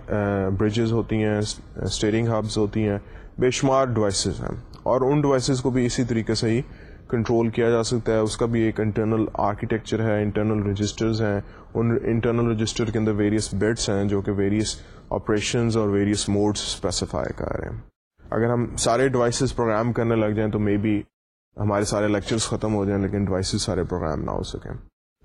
برجز ہوتی ہیں اسٹیئرنگ ہبز ہوتی ہیں۔ بے شمار ڈیوائسیز ہیں۔ اور ان ڈیوائسیز کو بھی اسی طریقے سے ہی کنٹرول کیا جا سکتا ہے۔ اس کا بھی ایک انٹرنل آرکیٹیکچر ہے انٹرنل رجسٹرز ہیں۔ ان انٹرنل رجسٹر کے اندر ویریس بٹس ہیں جو کہ ویریس آپریشنز اور ویریس موڈس اسپیسیفائی کر رہے ہیں۔ اگر ہم سارے ڈیوائسیز پروگرام کرنے لگ جائیں تو مے بی ہمارے سارے لیکچرز ختم ہو جائیں، لیکن ڈیوائسیز سارے پروگرام نہ ہو سکیں۔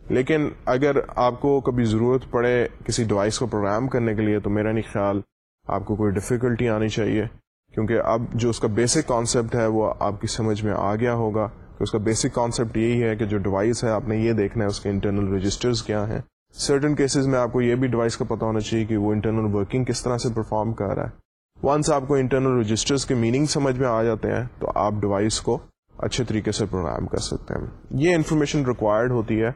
لیکن اگر آپ کو کبھی ضرورت پڑے کسی ڈیوائس کو پروگرام کرنے کے لیے، تو میرا نہیں خیال آپ کو کوئی ڈفیکلٹی آنی چاہیے۔ کیونکہ اب جو اس کا بیسک کانسیپٹ ہے، وہ آپ کی سمجھ میں آ گیا ہوگا۔ کہ اس کا بیسک کانسیپٹ یہی ہے کہ جو ڈیوائس ہے، آپ نے یہ دیکھنا ہے، اس کے انٹرنل رجسٹرز کیا ہیں۔ سرٹن کیسز میں آپ کو یہ بھی ڈیوائس کا پتا ہونا چاہیے کہ وہ انٹرنل ورکنگ کس طرح سے پرفارم کر رہا ہے۔ ونس آپ کو انٹرنل رجسٹرز کے میننگ سمجھ میں آ جاتے ہیں، تو آپ ڈیوائس کو اچھے طریقے سے پروگرام کر سکتے ہیں۔ یہ انفارمیشن ریکوائرڈ ہوتی ہے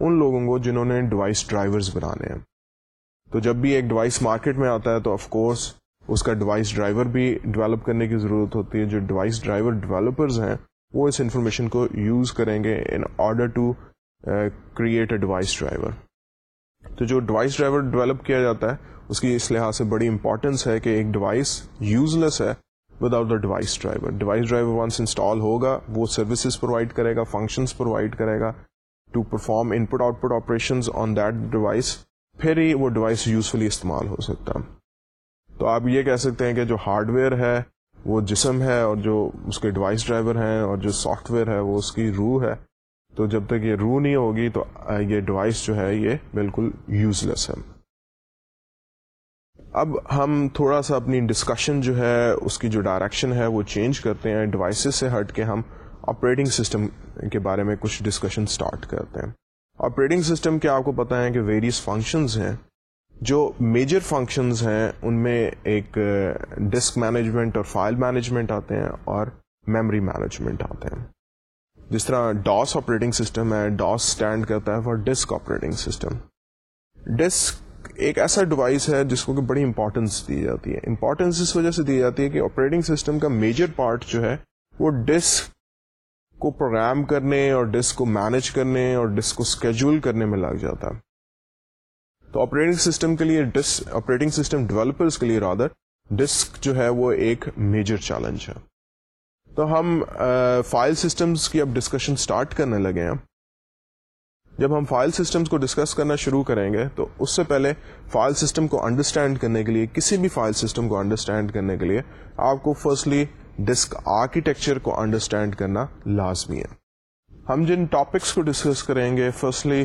ان لوگوں کو جنہوں نے ڈیوائس ڈرائیورز بنانے ہیں۔ تو جب بھی ایک ڈیوائس مارکیٹ میں آتا ہے، تو آف کورس اس کا ڈیوائس ڈرائیور بھی ڈیولپ کرنے کی ضرورت ہوتی ہے۔ جو ڈیوائس ڈرائیور ڈیولپرز ہیں، وہ اس انفارمیشن کو یوز کریں گے in order to create a device driver تو جو ڈیوائس ڈرائیور ڈیولپ کیا جاتا ہے اس کی اس لحاظ سے بڑی امپورٹینس ہے کہ ایک ڈیوائس یوز لیس ہے without the device driver device driver once install ہوگا، وہ سروسز پرووائڈ کرے گا فنکشنز پرووائڈ کرے گا to perform input output operation on that device پھر ہی وہ ڈیوائس یوزفلی استعمال ہو سکتا تو آپ یہ کہہ سکتے ہیں کہ جو ہارڈ ویئر ہے، وہ جسم ہے اور جو اس کے ڈیوائس ڈرائیور ہیں اور جو سافٹ ویئر ہے، وہ اس کی روح ہے۔ تو جب تک یہ روح نہیں ہوگی، تو یہ ڈیوائس جو ہے، یہ بالکل یوز لیس ہے۔ اب ہم تھوڑا سا اپنی ڈسکشن جو ہے، اس کی جو ڈائریکشن ہے، وہ چینج کرتے ہیں۔ ڈیوائسز سے ہٹ کے ہم آپریٹنگ سسٹم کے بارے میں کچھ ڈسکشن سٹارٹ کرتے ہیں۔ آپریٹنگ سسٹم کے آپ کو پتا ہے کہ ویریس فنکشنز ہیں۔ جو میجر فنکشنز ہیں، ان میں ایک ڈسک مینجمنٹ اور فائل مینجمنٹ آتے ہیں اور میموری مینجمنٹ آتے ہیں۔ جس طرح ڈاس آپریٹنگ سسٹم ہے ڈاس اسٹینڈ کرتا ہے for disk operating system disk ایک ایسا ڈیوائس ہے جس کو کہ بڑی امپورٹینس دی جاتی ہے۔ امپورٹینس اس وجہ سے دی جاتی ہے کہ آپریٹنگ سسٹم کا میجر پارٹ جو ہے وہ ڈسک کو پروگرام کرنے اور ڈسک کو مینج کرنے اور ڈسک کو اسکیجول کرنے میں لگ جاتا ہے۔ تو آپریٹنگ سسٹم کے لیے ڈسک آپریٹنگ سسٹم ڈیولپرس کے لیے رادر ڈسک جو ہے وہ ایک میجر چیلنج ہے۔ تو ہم فائل سسٹمز کی اب ڈسکشن اسٹارٹ کرنے لگے ہیں۔ جب ہم فائل سسٹمز کو ڈسکس کرنا شروع کریں گے، تو اس سے پہلے فائل سسٹم کو انڈرسٹینڈ کرنے کے لیے، کسی بھی فائل سسٹم کو انڈرسٹینڈ کرنے کے لیے، آپ کو فرسٹلی ڈسک آرکیٹیکچر کو انڈرسٹینڈ کرنا لازمی ہے۔ ہم جن ٹاپکس کو ڈسکس کریں گے فرسٹلی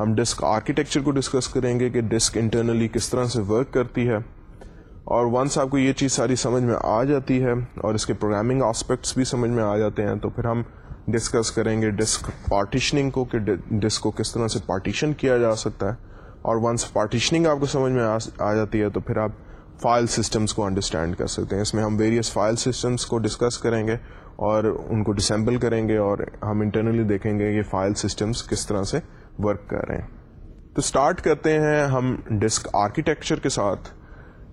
ہم ڈسک آرکیٹیکچر کو ڈسکس کریں گے کہ ڈسک انٹرنلی کس طرح سے ورک کرتی ہے۔ اور ونس آپ کو یہ چیز ساری سمجھ میں آ جاتی ہے اور اس کے پروگرامنگ آسپیکٹس بھی سمجھ میں آ جاتے ہیں، تو پھر ہم ڈسکس کریں گے ڈسک پارٹیشننگ کو کہ ڈسک کو کس طرح سے پارٹیشن کیا جا سکتا ہے اور ونس پارٹیشننگ آپ کو سمجھ میں آ جاتی ہے تو پھر آپ فائل سسٹمس کو انڈرسٹینڈ کر سکتے ہیں۔ اس میں ہم ویریس فائل سسٹمس کو ڈسکس کریں گے اور ان کو ڈسمبل کریں گے اور ہم انٹرنلی دیکھیں گے یہ فائل سسٹمس کس طرح سے ورک کر رہے ہیں۔ تو اسٹارٹ کرتے ہیں ہم ڈسک آرکیٹیکچر کے ساتھ۔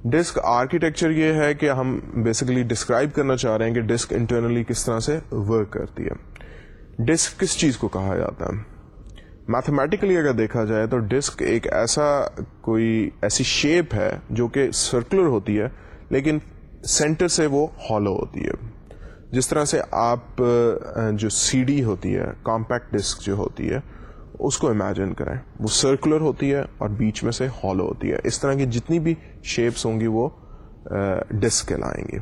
ڈسک آرکیٹیکچر یہ ہے کہ ہم بیسیکلی ڈسکرائب کرنا چاہ رہے ہیں کہ ڈسک انٹرنلی کس طرح سے ورک کرتی ہے۔ ڈسک کس چیز کو کہا جاتا ہے؟ میتھمیٹیکلی اگر دیکھا جائے تو ڈسک ایک ایسا کوئی ایسی شیپ ہے جو کہ سرکولر ہوتی ہے، لیکن سینٹر سے وہ ہالو ہوتی ہے۔ جس طرح سے آپ جو سی ڈی ہوتی ہے کمپیکٹ ڈسک جو ہوتی ہے، اس کو امیجن کریں۔ وہ سرکولر ہوتی ہے اور بیچ میں سے ہالو ہوتی ہے۔ اس طرح کی جتنی بھی شیپس ہوں گی وہ ڈسک کہلائیں گی۔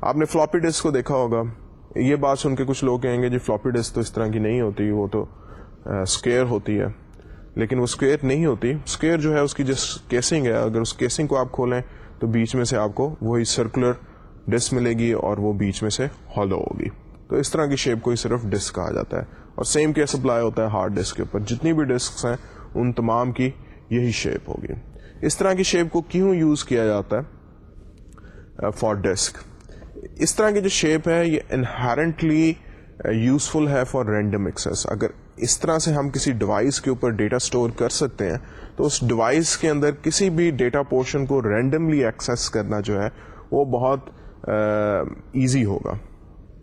آپ نے فلاپی ڈسک کو دیکھا ہوگا۔ یہ بات سن کے کچھ لوگ کہیں گے جی فلاپی ڈسک تو اس طرح کی نہیں ہوتی، وہ تو اسکیئر ہوتی ہے۔ لیکن وہ اسکوئر نہیں ہوتی۔ اسکیئر جو ہے اس کی جس کیسنگ ہے، اگر اس کیسنگ کو آپ کھولیں تو بیچ میں سے آپ کو وہی سرکولر ڈسک ملے گی اور وہ بیچ میں سے ہالو ہوگی۔ تو اس طرح کی شیپ کو ہی صرف ڈسک کہا جاتا ہے۔ اور سیم کیس اپلائی ہوتا ہے ہارڈ ڈسک کے اوپر۔ جتنی بھی ڈسک ہیں، ان تمام کی یہی شیپ ہوگی۔ اس طرح کی شیپ کو کیوں یوز کیا جاتا ہے؟ فار ڈسک اس طرح کی جو شیپ uh, ہے یہ انہرنٹلی یوزفل ہے فار رینڈم ایکسس اگر اس طرح سے ہم کسی ڈیوائس کے اوپر ڈیٹا اسٹور کر سکتے ہیں، تو اس ڈیوائس کے اندر کسی بھی ڈیٹا پورشن کو رینڈملی ایکسس کرنا جو ہے، وہ بہت uh, ایزی ہوگا۔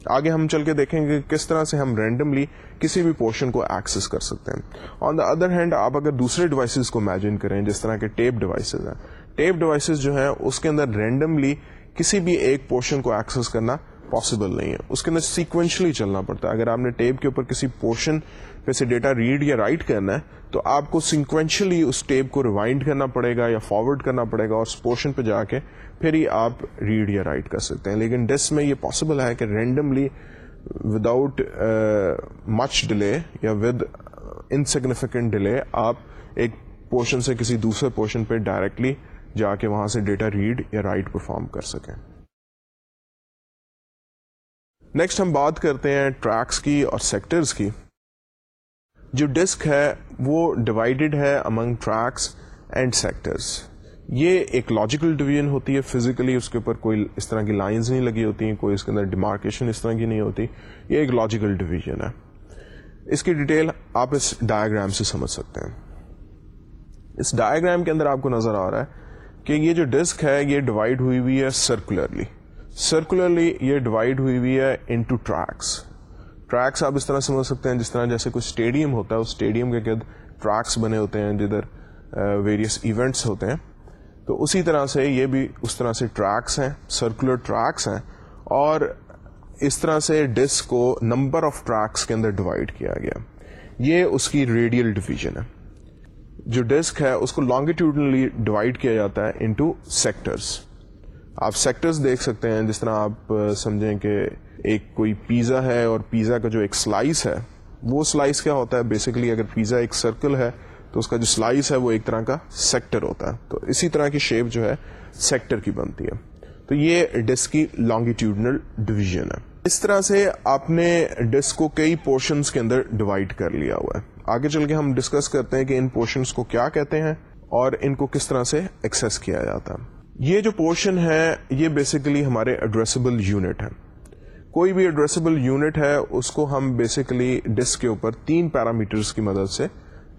آگے ہم چل کے دیکھیں گے کس طرح سے ہم رینڈملی کسی بھی پورشن کو ایکسس کر سکتے ہیں۔ آن دا ادر ہینڈ آپ اگر دوسرے ڈیوائسز کو امیجن کریں، جس طرح کے ٹیپ ڈیوائسز ہیں۔ ٹیپ ڈیوائسز جو ہیں، اس کے اندر رینڈملی کسی بھی ایک پورشن کو ایکسس کرنا پاسبل نہیں ہے۔ اس کے اندر سیکوینشلی چلنا پڑتا ہے۔ اگر آپ نے ٹیپ کے اوپر کسی پورشن پہ سے ڈیٹا ریڈ یا رائٹ کرنا ہے، تو آپ کو سیکوینشلی اس ٹیپ کو ریوائنڈ کرنا پڑے گا یا فارورڈ کرنا پڑے گا اور اس پورشن پہ جا کے پھر ہی آپ ریڈ یا رائٹ کر سکتے ہیں۔ لیکن ڈیسک میں یہ پاسبل ہے کہ رینڈملی وداؤٹ مچ ڈیلے یا ود انسگنیفیکینٹ ڈیلے آپ ایک پورشن سے کسی دوسرے پورشن پہ ڈائریکٹلی جا کے وہاں سے ڈیٹا ریڈ یا رائٹ پرفارم کر سکیں۔ نیکسٹ ہم بات کرتے ہیں ٹریکس کی اور سیکٹرز کی۔ جو ڈسک ہے، وہ ڈیوائڈیڈ ہے امنگ ٹریکس اینڈ سیکٹرز۔ یہ ایک لاجیکل ڈویژن ہوتی ہے۔ فزیکلی اس کے اوپر کوئی اس طرح کی لائنز نہیں لگی ہوتی ہیں کوئی اس کے اندر ڈیمارکیشن اس طرح کی نہیں ہوتی۔ یہ ایک لاجیکل ڈویژن ہے۔ اس کی ڈیٹیل آپ اس ڈایاگرام سے سمجھ سکتے ہیں۔ اس ڈایاگرام کے اندر آپ کو نظر آ رہا ہے۔ کہ یہ جو ڈسک ہے یہ ڈیوائڈ ہوئی ہوئی ہے سرکولرلی سرکولرلی یہ ڈیوائڈ ہوئی ہوئی ہے انٹو ٹریکس ٹریکس آپ اس طرح سمجھ سکتے ہیں جس طرح جیسے کوئی اسٹیڈیم ہوتا ہے، اس اسٹیڈیم کے گرد ٹریکس بنے ہوتے ہیں، جدھر ویریس ایونٹس ہوتے ہیں۔ تو اسی طرح سے یہ بھی اس طرح سے ٹریکس ہیں سرکولر ٹریکس ہیں۔ اور اس طرح سے ڈسک کو نمبر آف ٹریکس کے اندر ڈیوائڈ کیا گیا۔ یہ اس کی ریڈیل ڈویژن ہے۔ جو ڈسک ہے، اس کو لانگیٹیوڈنلی ڈیوائڈ کیا جاتا ہے انٹو سیکٹرس آپ سیکٹرز دیکھ سکتے ہیں، جس طرح آپ سمجھیں کہ ایک کوئی پیزا ہے اور پیزا کا جو ایک سلائس ہے، وہ سلائس کیا ہوتا ہے؟ بیسکلی اگر پیزا ایک سرکل ہے، تو اس کا جو سلائس ہے، وہ ایک طرح کا سیکٹر ہوتا ہے. تو اسی طرح کی شیپ جو ہے سیکٹر کی بنتی ہے. تو یہ ڈسک کی لانگیٹیوڈنل ڈویژن ہے۔ اس طرح سے آپ نے ڈسک کو کئی پورشنز کے اندر ڈیوائڈ کر لیا ہوا ہے۔ آگے چل کے ہم ڈسکس کرتے ہیں کہ ان پورشنز کو کیا کہتے ہیں اور ان کو کس طرح سے ایکسس کیا جاتا ہے۔ یہ جو پورشن ہے، یہ بیسیکلی ہمارے ایڈریسبل یونٹ ہے کوئی بھی ایڈریسبل یونٹ ہے، اس کو ہم بیسیکلی ڈسک کے اوپر تین پیرامیٹرز کی مدد سے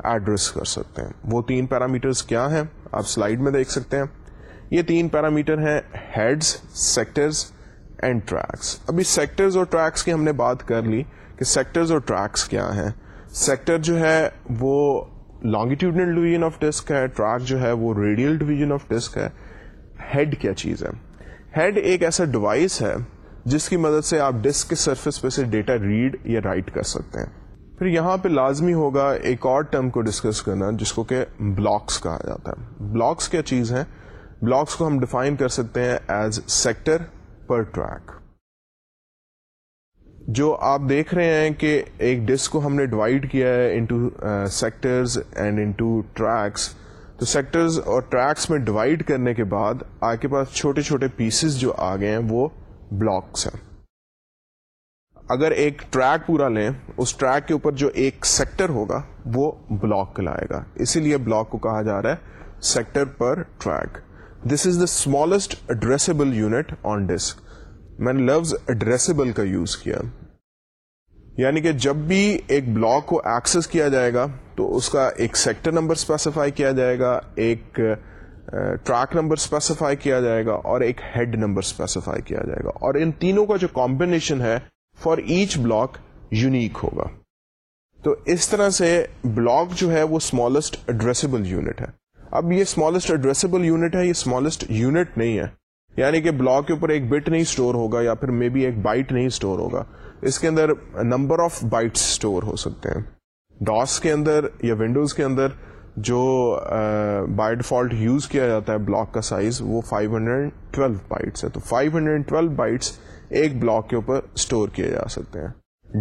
ایڈریس کر سکتے ہیں۔ وہ تین پیرامیٹرز کیا ہیں؟ آپ سلائیڈ میں دیکھ سکتے ہیں۔ یہ تین پیرامیٹر ہیں ہیڈز سیکٹرز اینڈ ٹریکس ابھی سیکٹرز اور ٹریکس کی ہم نے بات کر لی کہ سیکٹرز اور ٹریکس کیا ہیں۔ سیکٹر جو ہے وہ لانگیٹیوڈنل ڈویژن آف ڈسک ہے ٹریک جو ہے وہ ریڈیل ڈویژن آف ڈسک ہے۔ ہیڈ کیا چیز ہے؟ ہیڈ ایک ایسا ڈیوائس ہے جس کی مدد سے آپ ڈسک کے سرفیس پہ سے ڈیٹا ریڈ یا رائٹ کر سکتے ہیں۔ پھر یہاں پہ لازمی ہوگا ایک اور ٹرم کو ڈسکس کرنا، جس کو کہ بلاکس کہا جاتا ہے۔ بلاکس کیا چیز ہے بلاکس کو ہم ڈیفائن کر سکتے ہیں ایز سیکٹر پر ٹریک۔ جو آپ دیکھ رہے ہیں کہ ایک ڈسک کو ہم نے ڈیوائڈ کیا ہے into sectors and into tracks تو سیکٹرز اور ٹریکس میں ڈیوائڈ کرنے کے بعد آپ کے پاس چھوٹے چھوٹے پیسز جو آ گئے ہیں وہ بلاکس ہیں۔ اگر ایک ٹریک پورا لیں، اس ٹریک کے اوپر جو ایک سیکٹر ہوگا، وہ بلاک کہلائے گا۔ اسی لیے بلاک کو کہا جا رہا ہے sector per track this is the smallest addressable unit on disk میں نے لفظ ایڈریسبل کا یوز کیا۔ یعنی کہ جب بھی ایک بلاک کو ایکسس کیا جائے گا، تو اس کا ایک سیکٹر نمبر اسپیسیفائی کیا جائے گا، ایک ٹریک نمبر اسپیسیفائی کیا جائے گا اور ایک ہیڈ نمبر اسپیسیفائی کیا جائے گا۔ اور ان تینوں کا جو کمبینیشن ہے فار ایچ بلاک یونیک ہوگا۔ تو اس طرح سے بلاک جو ہے، وہ اسمالسٹ ایڈریسبل یونٹ ہے۔ اب یہ اسمالسٹ ایڈریسبل یونٹ ہے، یہ اسمالسٹ یونٹ نہیں ہے۔ یعنی کہ بلاک کے اوپر ایک بٹ نہیں اسٹور ہوگا یا پھر مے بی ایک بائٹ نہیں اسٹور ہوگا۔ اس کے اندر نمبر آف بائٹس اسٹور ہو سکتے ہیں۔ ڈاس کے اندر یا ونڈوز کے اندر جو بائی ڈیفالٹ یوز کیا جاتا ہے بلاک کا سائز وہ 512 بائٹس ہے۔ تو 512 بائٹس ایک بلاک کے اوپر اسٹور کیے جا سکتے ہیں۔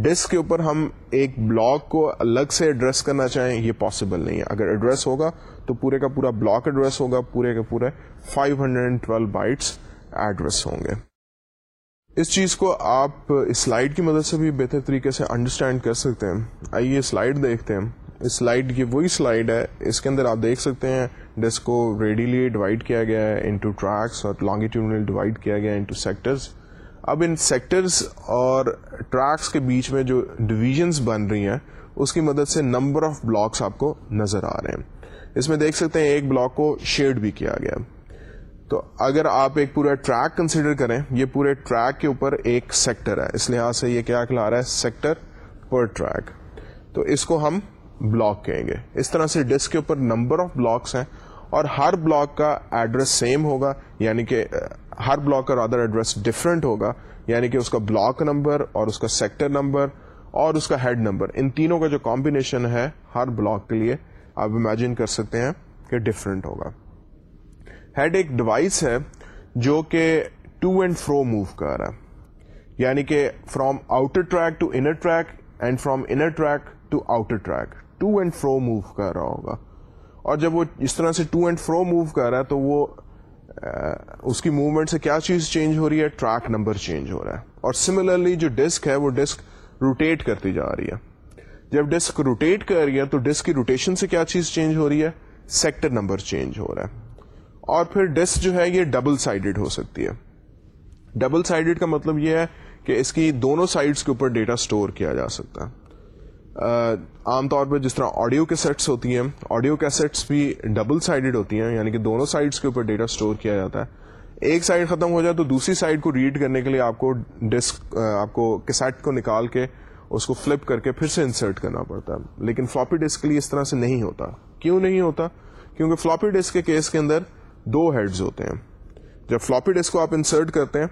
ڈسک کے اوپر ہم ایک بلاک کو الگ سے ایڈریس کرنا چاہیں، یہ پاسبل نہیں ہے۔ اگر ایڈریس ہوگا تو پورے کا پورا بلاک ایڈریس ہوگا، پورے کے پورے 512 بائٹس ایڈریس ہوں گے۔ اس چیز کو آپ اس سلائڈ کی مدد سے بھی بہتر طریقے سے انڈرسٹینڈ کر سکتے ہیں۔ آئیے سلائڈ دیکھتے ہیں۔ سلائڈ یہ وہی سلائڈ ہے۔ اس کے اندر آپ دیکھ سکتے ہیں ڈسک کو ریڈیلی ڈیوائڈ کیا گیا ہے انٹو ٹریکس اور لانگیٹیوڈنل ڈیوائڈ کیا گیا انٹو سیکٹرز اب ان سیکٹرز اور ٹریکس کے بیچ میں جو ڈویژنس بن رہی ہیں، اس کی مدد سے نمبر آف بلاکس آپ کو نظر آ رہے ہیں۔ اس میں دیکھ سکتے ہیں ایک بلاک کو شیڈ بھی کیا گیا۔ تو اگر آپ ایک پورا ٹریک کنسیڈر کریں، یہ پورے ٹریک کے اوپر ایک سیکٹر ہے۔ اس لحاظ سے یہ کیا کھلا رہا ہے؟ سیکٹر پر ٹریک۔ تو اس کو ہم بلاک کہیں گے۔ اس طرح سے ڈسک کے اوپر نمبر آف بلاکس ہیں اور ہر بلاک کا ایڈریس سیم ہوگا یعنی کہ ہر بلاک کا رادر ایڈریس ڈفرینٹ ہوگا یعنی کہ اس کا بلاک نمبر اور اس کا سیکٹر نمبر اور اس کا ہیڈ نمبر۔ ان تینوں کا جو کمبینیشن ہے ہر بلاک کے لیے آپ امیجن کر سکتے ہیں کہ ڈفرینٹ ہوگا۔ ہیڈ ایک ڈیوائس ہے جو کہ ٹو اینڈ فرو موو کر رہا ہے۔ یعنی کہ from outer track to inner track and from inner track to outer track to and fro move کر رہا ہوگا۔ اور جب وہ اس طرح سے ٹو اینڈ فرو موو کر رہا ہے تو وہ اس کی موومنٹ سے کیا چیز چینج ہو رہی ہے؟ ٹریک نمبر چینج ہو رہا ہے۔ اور سملرلی جو ڈسک ہے وہ ڈسک روٹیٹ کرتی جا رہی ہے۔ جب ڈسک روٹیٹ کر رہی ہے تو ڈسک کی روٹیشن سے کیا چیز چینج ہو رہی ہے؟ سیکٹر نمبر چینج ہو رہا ہے۔ اور پھر ڈسک جو ہے یہ ڈبل سائڈڈ ہو سکتی ہے۔ ڈبل سائڈڈ کا مطلب یہ ہے کہ اس کی دونوں سائڈس کے اوپر ڈیٹا اسٹور کیا جا سکتا ہے۔ عام طور پہ جس طرح آڈیو کے سیٹس ہوتی ہیں، آڈیو کیسٹس بھی ڈبل سائڈڈ ہوتی ہیں یعنی کہ دونوں سائڈس کے اوپر ڈیٹا اسٹور کیا جاتا ہے۔ ایک سائڈ ختم ہو جائے تو دوسری سائڈ کو ریڈ کرنے کے لیے آپ کو ڈسک آپ کو کیسٹ کو نکال کے اس کو فلپ کر کے پھر سے انسرٹ کرنا پڑتا ہے۔ لیکن فلاپی ڈسک کے لیے اس طرح سے نہیں ہوتا۔ کیوں نہیں ہوتا؟ کیونکہ فلاپی ڈسک کے کیس کے اندر دو ہیڈز ہوتے ہیں۔ جب فلاپی ڈسک کو آپ انسرٹ کرتے ہیں،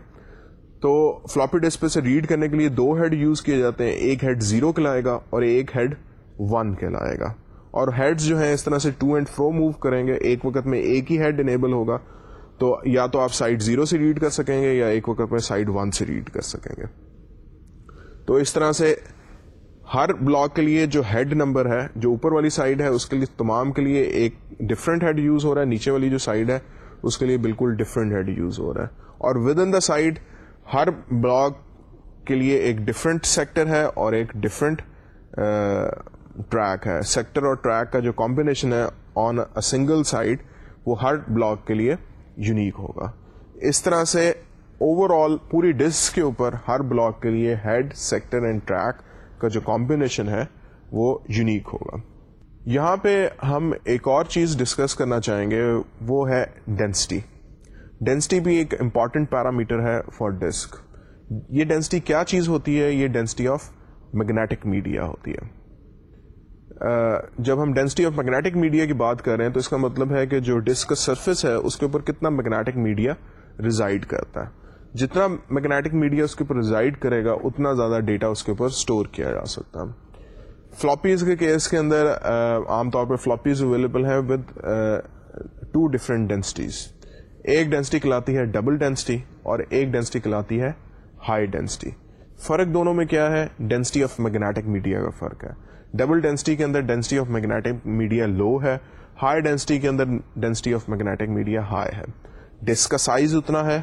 تو فلاپی ڈسک سے ریڈ کرنے کے لیے دو ہیڈ یوز کیے جاتے ہیں۔ ایک ہیڈ زیرو کہلائے گا اور ایک ہیڈ ون کہلائے گا۔ اور ہیڈز جو ہیں، اس طرح سے ٹو اینڈ فرو موو کریں گے۔ ایک وقت میں ایک ہی ہیڈ انیبل ہوگا۔ تو یا تو آپ سائڈ زیرو سے ریڈ کر سکیں گے یا ایک وقت میں سائڈ ون سے ریڈ کر سکیں گے۔ تو اس طرح سے ہر بلاک کے لیے جو ہیڈ نمبر ہے، جو اوپر والی سائڈ ہے، اس کے لیے تمام کے لیے ایک ڈفرنٹ ہیڈ یوز ہو رہا ہے، نیچے والی جو سائڈ ہے، اس کے لیے بالکل ڈفرنٹ ہیڈ یوز ہو رہا ہے۔ اور ود ان دا سائڈ ہر بلاک کے لیے ایک ڈفرنٹ سیکٹر ہے اور ایک ڈفرنٹ ٹریک ہے۔ سیکٹر اور ٹریک کا جو کمبینیشن ہے آن اے سنگل سائڈ وہ ہر بلاک کے لیے یونیک ہوگا۔ اس طرح سے اوور آل پوری ڈسک کے اوپر ہر بلاک کے لیے ہیڈ سیکٹر اینڈ ٹریک کا جو کمبینیشن ہے وہ یونیک ہوگا۔ یہاں پہ ہم ایک اور چیز ڈسکس کرنا چاہیں گے، وہ ہے ڈینسٹی ڈینسٹی بھی ایک امپورٹنٹ پیرامیٹر ہے فار ڈسک یہ ڈینسٹی کیا چیز ہوتی ہے؟ یہ ڈینسٹی آف میگنیٹک میڈیا ہوتی ہے۔ جب ہم ڈینسٹی آف میگنیٹک میڈیا کی بات کر رہے ہیں تو اس کا مطلب ہے کہ جو ڈسک کا سرفیس ہے، اس کے اوپر کتنا میگنیٹک میڈیا ریزائڈ کرتا ہے۔ جتنا میگنیٹک میڈیا اس کے اوپر ریزائڈ کرے گا، اتنا زیادہ ڈیٹا اس کے اوپر اسٹور کیا جا سکتا ہے۔ فلوپیز کے کیس کے اندر عام طور پہ فلوپیز اویلیبل ہیں ود ٹو ڈفرنٹ ڈینسٹیز ایک ڈینسٹی کلاتی ہے ڈبل ڈینسٹی اور ایک ڈینسٹی کلاتی ہے ہائی ڈینسٹی فرق دونوں میں کیا ہے؟ ڈینسٹی آف میگنیٹک میڈیا کا فرق ہے۔ ڈبل ڈینسٹی کے اندر density of magnetic media low ہے۔ ہائی ڈینسٹی کے اندر density of magnetic media high ہے۔ ڈسک کا سائز اتنا ہے۔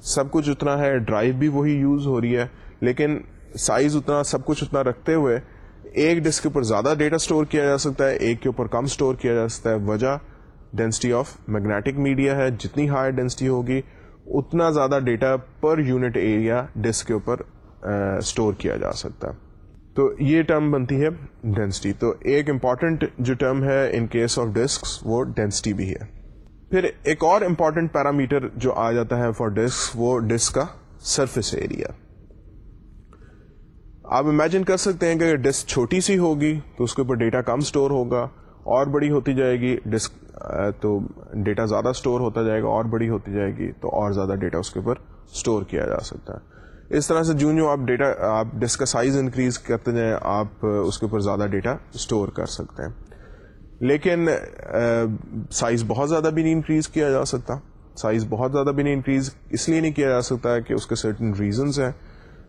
سب کچھ اتنا ہے ڈرائیو بھی وہی یوز ہو رہی ہے، لیکن سائز اتنا، سب کچھ اتنا رکھتے ہوئے ایک ڈسک کے اوپر زیادہ ڈیٹا اسٹور کیا جا سکتا ہے، ایک کے اوپر کم اسٹور کیا جا سکتا ہے۔ وجہ ڈینسٹی آف میگنیٹک میڈیا ہے، جتنی ہائی ڈینسٹی ہوگی، اتنا زیادہ data per unit area disk کے اوپر اسٹور کیا جا سکتا ہے۔ تو یہ ٹرم بنتی ہے ڈینسٹی تو ایک امپورٹنٹ جو ٹرم ہے ان کیس آف ڈسک وہ ڈینسٹی بھی ہے۔ پھر ایک اور امپورٹنٹ پیرامیٹر جو آ جاتا ہے فار ڈسک وہ ڈسک کا سرفیس ایریا آپ امیجن کر سکتے ہیں کہ اگر ڈسک چھوٹی سی ہوگی تو اس کے اوپر ڈیٹا کم اسٹور ہوگا، اور بڑی ہوتی جائے گی ڈسک تو ڈیٹا زیادہ اسٹور ہوتا جائے گا، اور بڑی ہوتی جائے گی تو اور زیادہ ڈیٹا اس کے اوپر اسٹور کیا جا سکتا ہے۔ اس طرح سے جو جو آپ ڈیٹا آپ ڈسک کا سائز انکریز کرتے جائیں، آپ اس کے اوپر زیادہ ڈیٹا اسٹور کر سکتے ہیں۔ لیکن سائز بہت زیادہ بھی نہیں انکریز کیا جا سکتا۔ سائز بہت زیادہ بھی نہیں انکریز اس لیے نہیں کیا جا سکتا کہ اس کے سرٹن ریزنز ہیں۔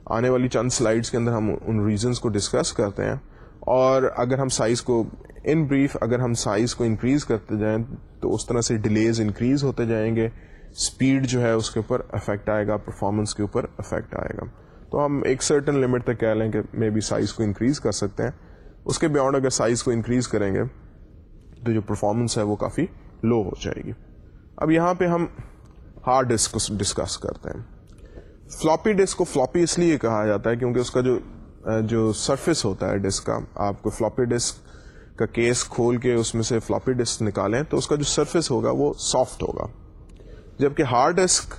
آنے والی چند سلائڈس کے اندر ہم ان ریزنس کو ڈسکس کرتے ہیں۔ اور اگر ہم سائز کو ان بریف اگر ہم سائز کو انکریز کرتے جائیں، تو اس طرح سے ڈیلیز انکریز ہوتے جائیں گے۔ اسپیڈ جو ہے، اس کے اوپر افیکٹ آئے گا پرفارمنس کے اوپر افیکٹ آئے گا۔ تو ہم ایک سرٹن لمٹ تک کہہ لیں کہ مے بی سائز کو انکریز کر سکتے ہیں۔ اس کے بیونڈ اگر سائز کو انکریز کریں گے تو جو پرفارمنس ہے وہ کافی لو ہو جائے گی۔ اب یہاں پہ ہم ہارڈ ڈسک ڈسکس کرتے ہیں۔ فلاپی ڈسک کو فلاپی اس لیے کہا جاتا ہے کیونکہ اس کا جو جو سرفیس ہوتا ہے ڈسک کا، آپ کو فلاپی ڈسک کا کیس کھول کے اس میں سے فلاپی ڈسک نکالیں تو اس کا جو سرفیس ہوگا وہ سافٹ ہوگا۔ جبکہ ہارڈ ڈسک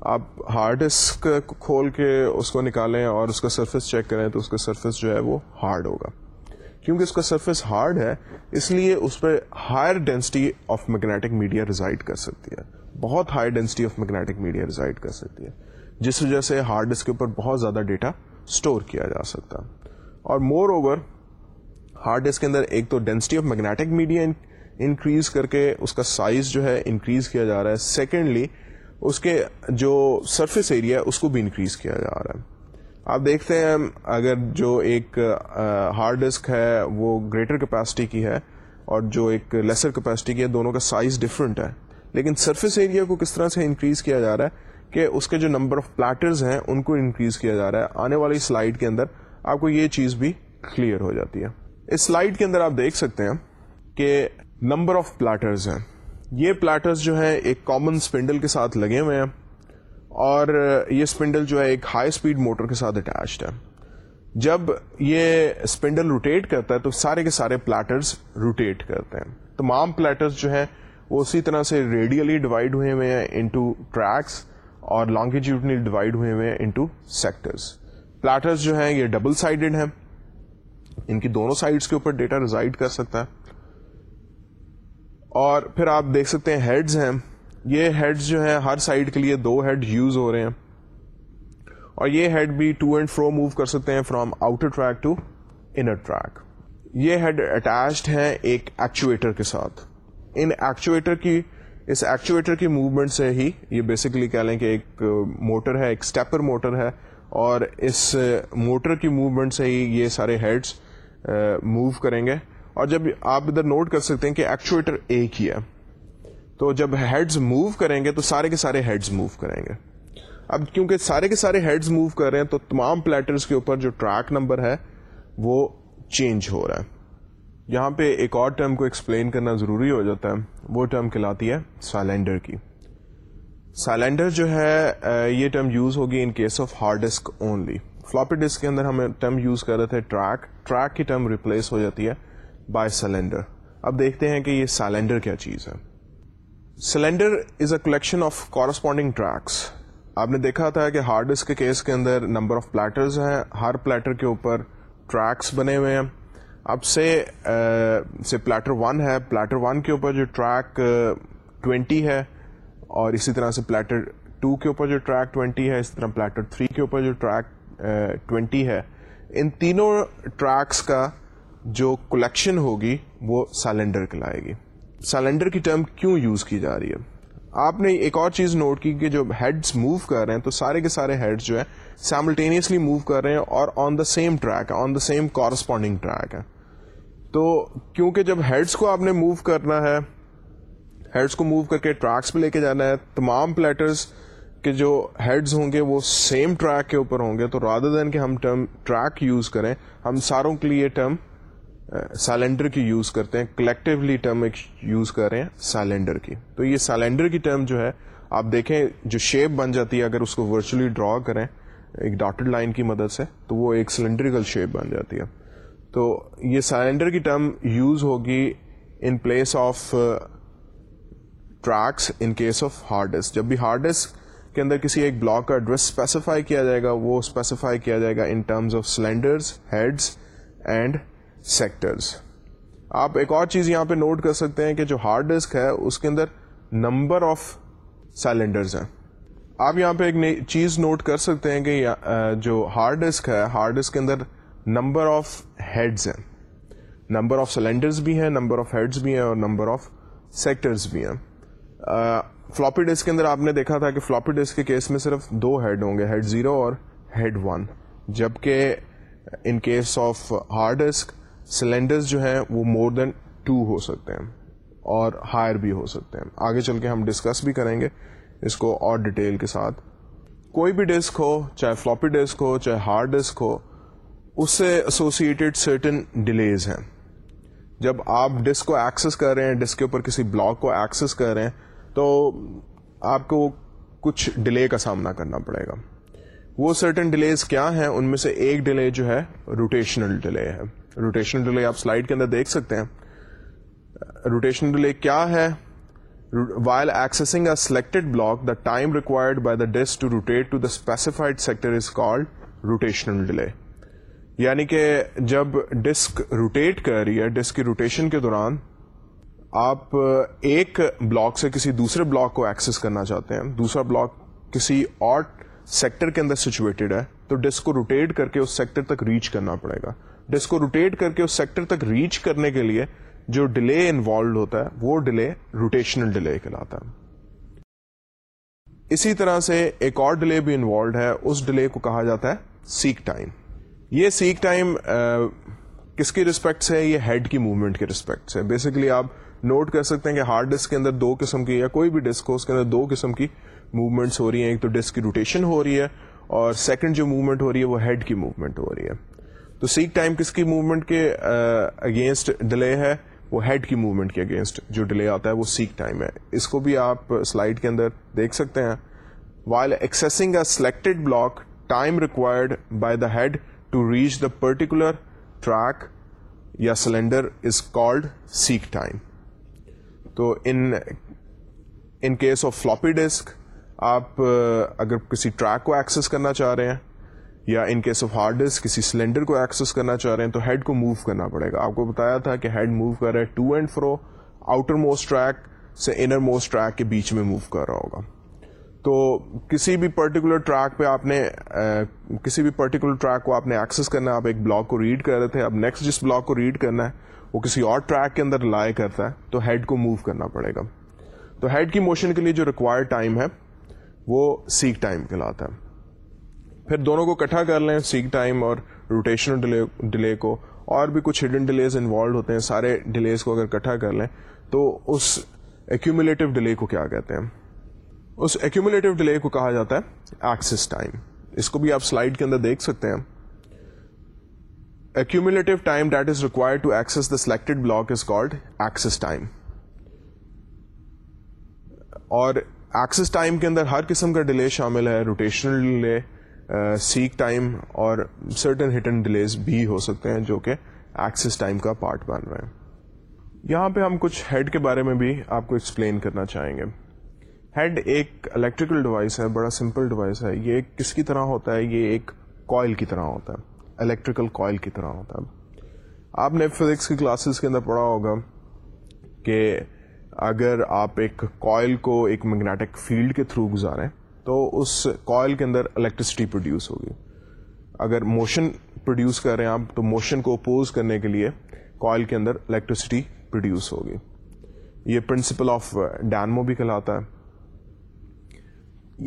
آپ ہارڈ ڈسک کھول کے اس کو نکالیں اور اس کا سرفیس چیک کریں تو اس کا سرفیس جو ہے وہ ہارڈ ہوگا۔ کیونکہ اس کا سرفیس ہارڈ ہے، اس لیے اس پہ higher density of magnetic media reside کر سکتی ہے۔ بہت high density of magnetic media reside کر سکتی ہے۔ جس وجہ سے ہارڈ ڈسک کے اوپر بہت زیادہ ڈیٹا اسٹور کیا جا سکتا۔ اور مور اوور ہارڈ ڈسک کے اندر ایک تو density of magnetic media increase کر کے اس کا سائز جو ہے انکریز کیا جا رہا ہے۔ سیکنڈلی اس کے جو سرفیس ایریا ہے، اس کو بھی انکریز کیا جا رہا ہے۔ آپ دیکھتے ہیں اگر جو ایک ہارڈ ڈسک ہے، وہ گریٹر کیپیسٹی کی ہے اور جو ایک لیسر کیپیسٹی کی ہے، دونوں کا سائز ڈفرنٹ ہے۔ لیکن سرفیس ایریا کو کس طرح سے انکریز کیا جا رہا ہے کہ اس کے جو نمبر آف پلیٹرز ہیں، ان کو انکریز کیا جا رہا ہے۔ آنے والی سلائڈ کے اندر آپ کو یہ چیز بھی کلیئر ہو جاتی ہے۔ اس سلائڈ کے اندر آپ دیکھ سکتے ہیں کہ نمبر آف پلیٹرز ہیں۔ یہ پلیٹرز جو ہیں، ایک کامن اسپنڈل کے ساتھ لگے ہوئے ہیں۔ اور یہ اسپنڈل جو ہے ایک ہائی اسپیڈ موٹر کے ساتھ اٹیچڈ ہے۔ جب یہ اسپنڈل روٹیٹ کرتا ہے تو سارے کے سارے پلیٹرز روٹیٹ کرتے ہیں۔ تمام پلیٹرز جو ہیں وہ اسی طرح سے ریڈیلی ڈیوائڈ ہوئے ہوئے ہیں انٹو ٹریکس اور لانگیٹیوڈنی ڈیوائڈ ہوئے ہوئے انٹو سیکٹرز پلیٹرز جو ہیں یہ ڈبل سائڈڈ ہیں۔ ان کی دونوں سائڈس کے اوپر ڈیٹا ریزائڈ کر سکتا ہے۔ اور پھر آپ دیکھ سکتے ہیں ہیڈز ہیں۔ یہ ہیڈز جو ہیں ہر سائڈ کے لیے دو ہیڈ یوز ہو رہے ہیں۔ اور یہ ہیڈ بھی ٹو اینڈ فرو موو کر سکتے ہیں from outer track to inner track یہ ہیڈ اٹیچڈ ہیں ایک ایکچویٹر کے ساتھ۔ ان ایکچویٹر کی اس ایکچویٹر کی موومنٹ سے ہی یہ بیسکلی کہہ لیں کہ ایک موٹر ہے، ایک اسٹیپر موٹر ہے۔ اور اس موٹر کی موومنٹ سے ہی یہ سارے ہیڈس موو uh, کریں گے۔ اور جب آپ ادھر نوٹ کر سکتے ہیں کہ ایکچویٹر ایک ہی ہے۔ تو جب ہیڈز موو کریں گے تو سارے کے سارے ہیڈز موو کریں گے۔ اب کیونکہ سارے کے سارے ہیڈز موو کر رہے ہیں تو تمام پلیٹرز کے اوپر جو ٹریک نمبر ہے وہ چینج ہو رہا ہے۔ یہاں پہ ایک اور ٹرم کو ایکسپلین کرنا ضروری ہو جاتا ہے۔ وہ ٹرم کہلاتی ہے سائلینڈر کی۔ سائلینڈر جو ہے یہ ٹرم یوز ہوگی in case of hard disk only floppy disk کے اندر ہم ٹرم یوز کر رہے تھے ٹریک ٹریک کی ٹرم ریپلیس ہو جاتی ہے بائی سلینڈر اب دیکھتے ہیں کہ یہ سائلینڈر کیا چیز ہے۔ Cylinder is a collection of corresponding tracks آپ نے دیکھا تھا کہ ہارڈ ڈسک کے کیس کے اندر نمبر آف پلیٹرز ہیں، ہر پلیٹر کے اوپر ٹریکس بنے ہوئے ہیں۔ اب سے سے پلیٹر ون ہے۔ پلیٹر ون کے اوپر جو ٹریک ٹوینٹی ہے اور اسی طرح سے پلیٹر ٹو کے اوپر جو ٹریک ٹوینٹی ہے اسی طرح پلیٹر تھری کے اوپر جو ٹریک ٹوینٹی ہے۔ ان تینوں ٹریکس کا جو کلیکشن ہوگی، وہ سائلنڈر کہلائے گی۔ سائلنڈر کی ٹرم کیوں یوز کی جا رہی ہے؟ آپ نے ایک اور چیز نوٹ کی کہ جو ہیڈس موو کر رہے ہیں تو سارے کے سارے ہیڈس جو ہے سائملٹینیسلی موو کر رہے ہیں اور on the same track on the same corresponding track ہے تو کیونکہ جب ہیڈس کو آپ نے موو کرنا ہے ہیڈس کو موو کر کے ٹریکس پہ لے کے جانا ہے، تمام پلیٹرز کے جو ہیڈز ہوں گے وہ سیم ٹریک کے اوپر ہوں گے، تو رادر دین کہ ہم ٹرم ٹریک یوز کریں، ہم ساروں کے لیے ٹرم سائلنڈر کی یوز کرتے ہیں کلیکٹولی ٹرم ایک یوز کر رہے ہیں سائلنڈر کی۔ تو یہ سائلنڈر کی ٹرم جو ہے، آپ دیکھیں جو شیپ بن جاتی ہے، اگر اس کو ورچولی ڈرا کریں ایک ڈاٹڈ لائن کی مدد سے، تو وہ ایک سلینڈریکل شیپ بن جاتی ہے۔ تو یہ سائلنڈر کی ٹرم یوز ہوگی in place of tracks in case of hard disk جب بھی ہارڈ ڈسک کے اندر کسی ایک بلاک کا ایڈریس اسپیسیفائی کیا جائے گا، وہ اسپیسیفائی کیا جائے گا in terms of cylinders heads and sectors آپ ایک اور چیز یہاں پہ نوٹ کر سکتے ہیں کہ جو ہارڈ ڈسک ہے، اس کے اندر نمبر آف سائلنڈرز ہیں۔ آپ یہاں پہ ایک چیز نوٹ کر سکتے ہیں کہ جو ہارڈ ڈسک ہے ہارڈ ڈسک کے اندر نمبر آف ہیڈز ہیں۔ نمبر آف سلینڈرز بھی ہیں نمبر آف ہیڈز بھی ہیں اور نمبر آف سیکٹرز بھی ہیں۔ فلوپی ڈسک کے اندر آپ نے دیکھا تھا کہ فلوپی ڈسک کے کیس میں صرف دو ہیڈ ہوں گے ہیڈ زیرو اور ہیڈ ون جبکہ in case of hard disk cylinders جو ہیں وہ مور دین ٹو ہو سکتے ہیں اور ہائر بھی ہو سکتے ہیں۔ آگے چل کے ہم ڈسکس بھی کریں گے اس کو اور ڈیٹیل کے ساتھ۔ کوئی بھی ڈسک ہو، چاہے فلوپی ڈسک ہو، چاہے ہارڈ ڈسک ہو، اس سے ایسوسیٹیڈ سرٹن ڈیلیز ہیں۔ جب آپ ڈسک کو ایکسس کر رہے ہیں ڈسک کے اوپر کسی بلاک کو ایکسس کر رہے ہیں، تو آپ کو کچھ ڈیلے کا سامنا کرنا پڑے گا۔ وہ سرٹن ڈیلیز کیا ہیں؟ ان میں سے ایک ڈیلے جو ہے روٹیشنل ڈیلے ہے۔ روٹیشنل ڈیلے آپ سلائڈ کے اندر دیکھ سکتے ہیں۔ روٹیشنل ڈیلے کیا ہے؟ While accessing a selected block the time required by the disk to rotate to the specified sector is called rotational delay یعنی کہ جب ڈسک روٹیٹ کر رہی ہے ڈسک کی روٹیشن کے دوران، آپ ایک بلاک سے کسی دوسرے بلاک کو ایکسس کرنا چاہتے ہیں۔ دوسرا بلاک کسی اور سیکٹر کے اندر سچویٹڈ ہے، تو ڈسک کو روٹیٹ کر کے اس سیکٹر تک ریچ کرنا پڑے گا۔ ڈسک کو روٹیٹ کر کے اس سیکٹر تک ریچ کرنے کے لیے جو ڈیلے انوالوڈ ہوتا ہے، وہ ڈیلے روٹیشنل ڈیلے کہلاتا ہے۔ اسی طرح سے ایک اور ڈیلے بھی انوالوڈ ہے، اس ڈیلے کو کہا جاتا ہے سیک ٹائم یہ سیک ٹائم کس کی ریسپیکٹ سے یہ ہیڈ کی موومنٹ کے ریسپیکٹ سے بیسکلی آپ نوٹ کر سکتے ہیں کہ ہارڈ ڈسک کے اندر دو قسم کی یا کوئی بھی ڈسک ہو، اس کے اندر دو قسم کی موومنٹس ہو رہی ہیں۔ ایک تو ڈسک کی روٹیشن ہو رہی ہے اور سیکنڈ جو موومنٹ ہو رہی ہے، وہ ہیڈ کی موومنٹ ہو رہی ہے۔ تو سیک ٹائم کس کی موومنٹ کے uh, اگینسٹ ڈیلے ہے؟ وہ ہیڈ کی موومنٹ کے اگینسٹ جو ڈیلے آتا ہے وہ سیک ٹائم ہے۔ اس کو بھی آپ سلائڈ کے اندر دیکھ سکتے ہیں۔ While accessing a selected block time required by the head to reach the particular track یا cylinder is called seek time تو in in case of floppy disk آپ uh, اگر کسی ٹریک کو ایکسس کرنا چاہ رہے ہیں یا in case of hard disk کسی سلینڈر کو ایکسس کرنا چاہ رہے ہیں تو ہیڈ کو موو کرنا پڑے گا۔ آپ کو بتایا تھا کہ ہیڈ موو کر رہا ہے to and fro outermost track سے انر موسٹ ٹریک کے بیچ میں موو کر رہا ہوگا۔ تو کسی بھی پرٹیکولر ٹریک پہ آپ نے کسی بھی پرٹیکولر ٹریک کو آپ نے ایکسس کرنا ہے، آپ ایک بلاک کو ریڈ کر رہے تھے۔ اب نیکسٹ جس بلاک کو ریڈ کرنا ہے، وہ کسی اور ٹریک کے اندر لائے کرتا ہے، تو ہیڈ کو موو کرنا پڑے گا۔ تو ہیڈ کی موشن کے لیے جو ریکوائرڈ ٹائم ہے، وہ سیک ٹائم کہلاتا ہے۔ پھر دونوں کو کٹھا کر لیں سیک ٹائم اور روٹیشنل ڈیلے کو، اور بھی کچھ ہڈن ڈیلیز انوالوڈ ہوتے ہیں، سارے ڈیلیز کو اگر کٹھا کر لیں، تو اس ایکومولیٹو ڈیلے کو کیا کہتے ہیں؟ اس ایکومولیٹو ڈیلے کو کہا جاتا ہے ایکسس ٹائم اس کو بھی آپ سلائڈ کے اندر دیکھ سکتے ہیں accumulative time that is required to access the selected block is called access time. اور ایکسس ٹائم کے اندر ہر قسم کا ڈیلے شامل ہے روٹیشنل ڈیلے سیک ٹائم اور سرٹن ہٹن ڈیلیز بھی ہو سکتے ہیں جو کہ ایکسس ٹائم کا پارٹ بن رہے ہیں۔ یہاں پہ ہم کچھ ہیڈ کے بارے میں بھی آپ کو ایکسپلین کرنا چاہیں گے۔ ہیڈ ایک الیکٹریکل ڈیوائس ہے، بڑا سمپل ڈیوائس ہے۔ یہ کس کی طرح ہوتا ہے؟ یہ ایک کوئل کی طرح ہوتا ہے الیکٹریکل کوائل کی طرح ہوتا ہے۔ آپ نے فزکس کی کلاسز کے اندر پڑھا ہوگا کہ اگر آپ ایک کوائل کو ایک میگنیٹک فیلڈ کے تھرو گزاریں تو اس کوائل کے اندر الیکٹریسٹی پروڈیوس ہوگی۔ اگر موشن پروڈیوس کر رہے ہیں آپ، تو موشن کو اپوز کرنے کے لیے کوائل کے اندر الیکٹریسٹی پروڈیوس ہوگی۔ یہ پرنسپل آف ڈینمو بھی کہلاتا ہے۔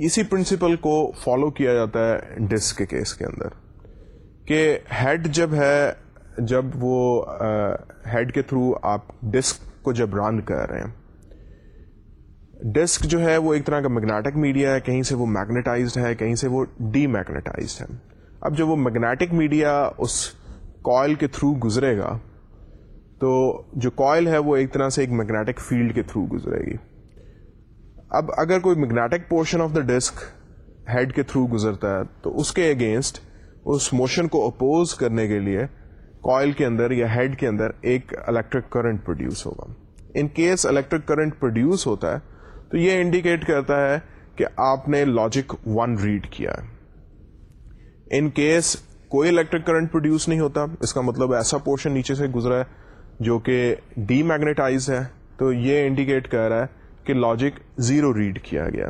اسی پرنسپل کو فالو کیا جاتا ہے ڈسک کے کیس کے اندر۔ کہ ہیڈ جب ہے، جب وہ uh, ہیڈ کے تھرو آپ ڈسک کو جب رن کر رہے ہیں ڈسک جو ہے وہ ایک طرح کا میگنیٹک میڈیا ہے، کہیں سے وہ میگنیٹائزڈ ہے، کہیں سے وہ ڈی میگنیٹائزڈ ہے۔ اب جب وہ میگنیٹک میڈیا اس کوائل کے تھرو گزرے گا، تو جو کوائل ہے وہ ایک طرح سے ایک میگنیٹک فیلڈ کے تھرو گزرے گی۔ اب اگر کوئی magnetic portion of the disk head کے تھرو گزرتا ہے، تو اس کے اگینسٹ اس موشن کو اپوز کرنے کے لیے کوائل کے اندر یا ہیڈ کے اندر ایک الیکٹرک کرنٹ پروڈیوس ہوگا۔ In case electric current produce ہوتا ہے تو یہ انڈیکیٹ کرتا ہے کہ آپ نے لاجک ون ریڈ کیا ہے۔ ان کیس کوئی الیکٹرک کرنٹ پروڈیوس نہیں ہوتا، اس کا مطلب ایسا پورشن نیچے سے گزرا ہے جو کہ ڈی میگنیٹائز ہے، تو یہ انڈیکیٹ کر رہا ہے کہ لاجک زیرو ریڈ کیا گیا۔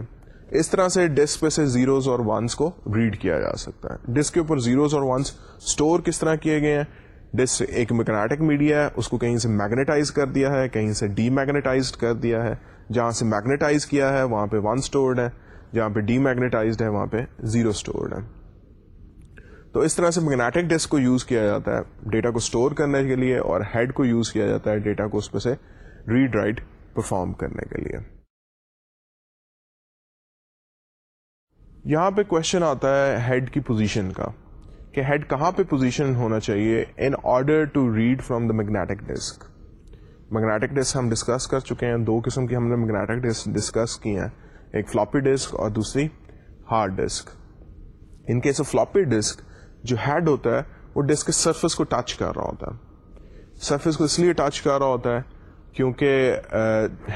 اس طرح سے ڈسک پہ سے زیروز اور ونس کو ریڈ کیا جا سکتا ہے۔ ڈسک کے اوپر زیروز اور ونس اسٹور کس طرح کیے گئے ہیں؟ ڈسک ایک میگنیٹک میڈیا ہے، اس کو کہیں سے میگنیٹائز کر دیا ہے، کہیں سے ڈی میگنیٹائز کر دیا ہے۔ جہاں سے میگنیٹائز کیا ہے، وہاں پہ ون اسٹورڈ ہے جہاں پہ ڈی میگنیٹائزڈ ہے وہاں پہ زیرو اسٹورڈ ہے تو اس طرح سے میگنیٹک ڈسک کو یوز کیا جاتا ہے ڈیٹا کو اسٹور کرنے کے لیے اور ہیڈ کو یوز کیا جاتا ہے ڈیٹا کو اس پہ سے ریڈ رائٹ پرفارم کرنے کے لیے۔ یہاں پہ کوشچن آتا ہے ہیڈ کی پوزیشن کا کہ ہیڈ کہاں پہ پوزیشن ہونا چاہیے in order to read from the magnetic disk magnetic disk ہم ڈسکس کر چکے ہیں، دو قسم کی ہم نے میگنیٹک ڈسک ڈسکس کی ہیں، ایک فلاپی ڈسک اور دوسری hard disk in case of floppy disk جو ہیڈ ہوتا ہے، وہ ڈسک کے سرفیس کو ٹچ کر رہا ہوتا ہے۔ سرفیس کو اس لیے ٹچ کر رہا ہوتا ہے کیونکہ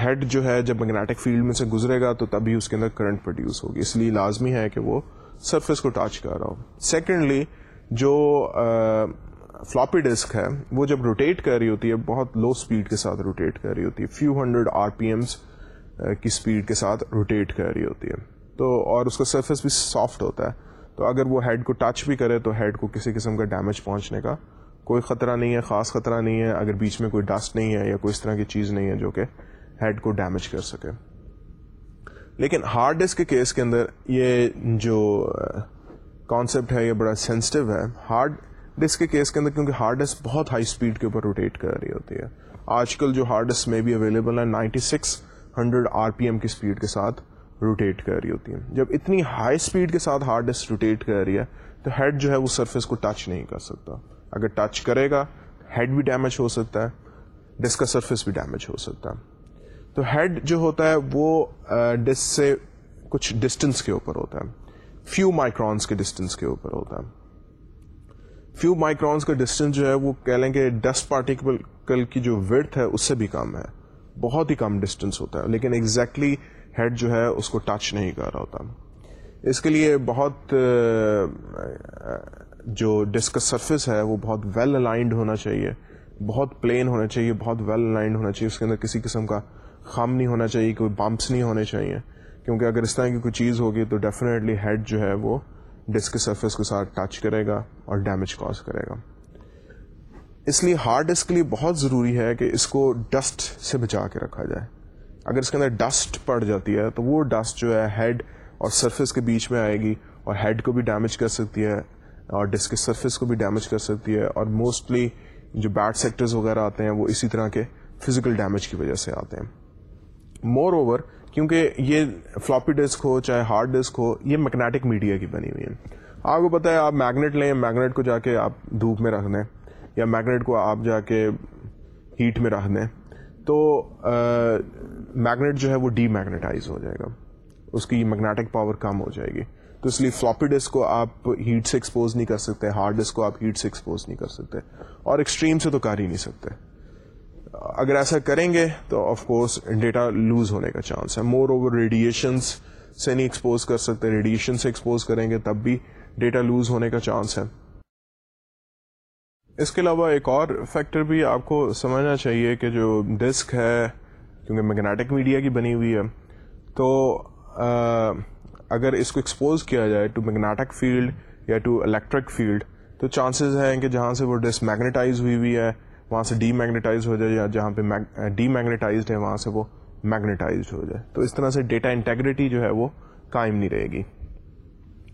ہیڈ جو ہے، جب میگنیٹک فیلڈ میں سے گزرے گا، تو تبھی اس کے اندر کرنٹ پروڈیوس ہوگی۔ اس لیے لازمی ہے کہ وہ سرفیس کو ٹچ کر رہا ہو۔ سیکنڈلی جو فلاپی ڈسک ہے، وہ جب روٹیٹ کر رہی ہوتی ہے، بہت لو اسپیڈ کے ساتھ روٹیٹ کر رہی ہوتی ہے. Few hundred R P Ms کی اسپیڈ کے ساتھ روٹیٹ کر رہی ہوتی ہے. تو اور اس کا سرفیس بھی سافٹ ہوتا ہے. تو اگر وہ ہیڈ کو ٹچ بھی کرے، تو ہیڈ کو کسی قسم کا ڈیمیج پہنچنے کا کوئی خطرہ نہیں ہے، خاص خطرہ نہیں ہے. اگر بیچ میں کوئی ڈسٹ نہیں ہے یا کوئی اس طرح کی چیز نہیں ہے جو کہ ہیڈ کو ڈیمیج کر سکے. لیکن ہارڈ ڈسک کے کیس کے اندر یہ جو uh, کانسیپٹ ہے، یہ بڑا سینسٹیو ہے. ہارڈ ڈسک کے کیس کے اندر کیونکہ ہارڈ ڈسک بہت ہائی اسپیڈ کے اوپر روٹیٹ کر رہی ہوتی ہے۔ آج کل جو ہارڈ ڈسک میں بھی اویلیبل ہے ninety six hundred R P M کی اسپیڈ کے ساتھ روٹیٹ کر رہی ہوتی ہے جب اتنی ہائی اسپیڈ کے ساتھ ہارڈ ڈسک روٹیٹ کر رہی ہے، تو ہیڈ جو ہے وہ سرفیس کو ٹچ نہیں کر سکتا۔ اگر ٹچ کرے گا ہیڈ بھی ڈیمیج ہو سکتا ہے ڈسک کا سرفیس بھی ڈیمیج ہو سکتا ہے۔ تو ہیڈ جو ہوتا ہے، وہ ڈسک سے کچھ ڈسٹینس کے اوپر ہوتا ہے۔ فیو مائکرونس کے ڈسٹینس کے اوپر ہوتا ہے۔ فیو مائکرونس کا ڈسٹینس جو ہے وہ کہہ لیں کہ ڈسٹ پارٹیکل کی جو ورتھ ہے اس سے بھی کم ہے۔ بہت ہی کم ڈسٹینس ہوتا ہے، لیکن ایگزیکٹلی exactly ہیڈ جو ہے اس کو ٹچ نہیں کر رہا ہوتا۔ اس کے لیے بہت جو ڈسک کا سرفیس ہے وہ بہت ویل الائنڈ ہونا چاہیے۔ بہت پلین ہونا چاہیے، بہت ویل الائنڈ ہونا چاہیے۔ اس کے اندر کسی قسم کا خام نہیں ہونا چاہیے، کوئی بمپس نہیں ہونے چاہیے۔ کیونکہ اگر اس طرح کی کوئی چیز ہوگی تو ڈیفینیٹلی ہیڈ جو ہے وہ ڈسک کے سرفیس کے ساتھ ٹچ کرے گا اور ڈیمیج کاز کرے گا۔ اس لیے ہارڈ ڈسک کے لیے بہت ضروری ہے کہ اس کو ڈسٹ سے بچا کے رکھا جائے۔ اگر اس کے اندر ڈسٹ پڑ جاتی ہے تو وہ ڈسٹ جو ہے ہیڈ اور سرفیس کے بیچ میں آئے گی اور ہیڈ کو بھی ڈیمیج کر سکتی ہے اور ڈسک سرفیس کو بھی ڈیمیج کر سکتی ہے اور موسٹلی جو بیڈ سیکٹرز وغیرہ آتے ہیں وہ اسی طرح کے فزیکل ڈیمیج کی وجہ سے آتے ہیں۔ مور اوور کیونکہ یہ فلاپی ڈسک ہو، چاہے ہارڈ ڈسک ہو، یہ میکنیٹک میڈیا کی بنی ہوئی ہے آپ کو پتا ہے، آپ میگنیٹ لیں میگنیٹ کو جا کے آپ دھوپ میں رکھ دیں، یا میگنیٹ کو آپ جا کے ہیٹ میں رکھ دیں، تو میگنیٹ جو ہے وہ ڈی میگنیٹائز ہو جائے گا۔ اس کی میگنیٹک پاور کم ہو جائے گی۔ تو اس لیے فلاپی ڈسک کو آپ ہیٹ سے ایکسپوز نہیں کر سکتے ہارڈ ڈسک کو آپ ہیٹ سے ایکسپوز نہیں کر سکتے، اور ایکسٹریم سے تو کر ہی نہیں سکتے۔ اگر ایسا کریں گے تو آف کورس ڈیٹا لوز ہونے کا چانس ہے. مور اوور ریڈیشن سے نہیں ایکسپوز کر سکتے. ریڈیشن سے ایکسپوز کریں گے تب بھی ڈیٹا لوز ہونے کا چانس ہے. اس کے علاوہ ایک اور فیکٹر بھی آپ کو سمجھنا چاہیے کہ جو ڈسک ہے، کیونکہ میگنیٹک میڈیا کی بنی ہوئی ہے، تو اگر اس کو ایکسپوز کیا جائے ٹو میگنیٹک فیلڈ یا ٹو الیکٹرک فیلڈ تو چانسز ہیں کہ جہاں سے وہ ڈس میگنیٹائز ہوئی ہوئی ہے وہاں سے ڈی میگنیٹائز ہو جائے یا جہاں پہ ڈی میگنیٹائزڈ ہے، وہاں سے وہ میگنیٹائزڈ ہو جائے۔ تو اس طرح سے ڈیٹا انٹیگریٹی جو ہے وہ قائم نہیں رہے گی۔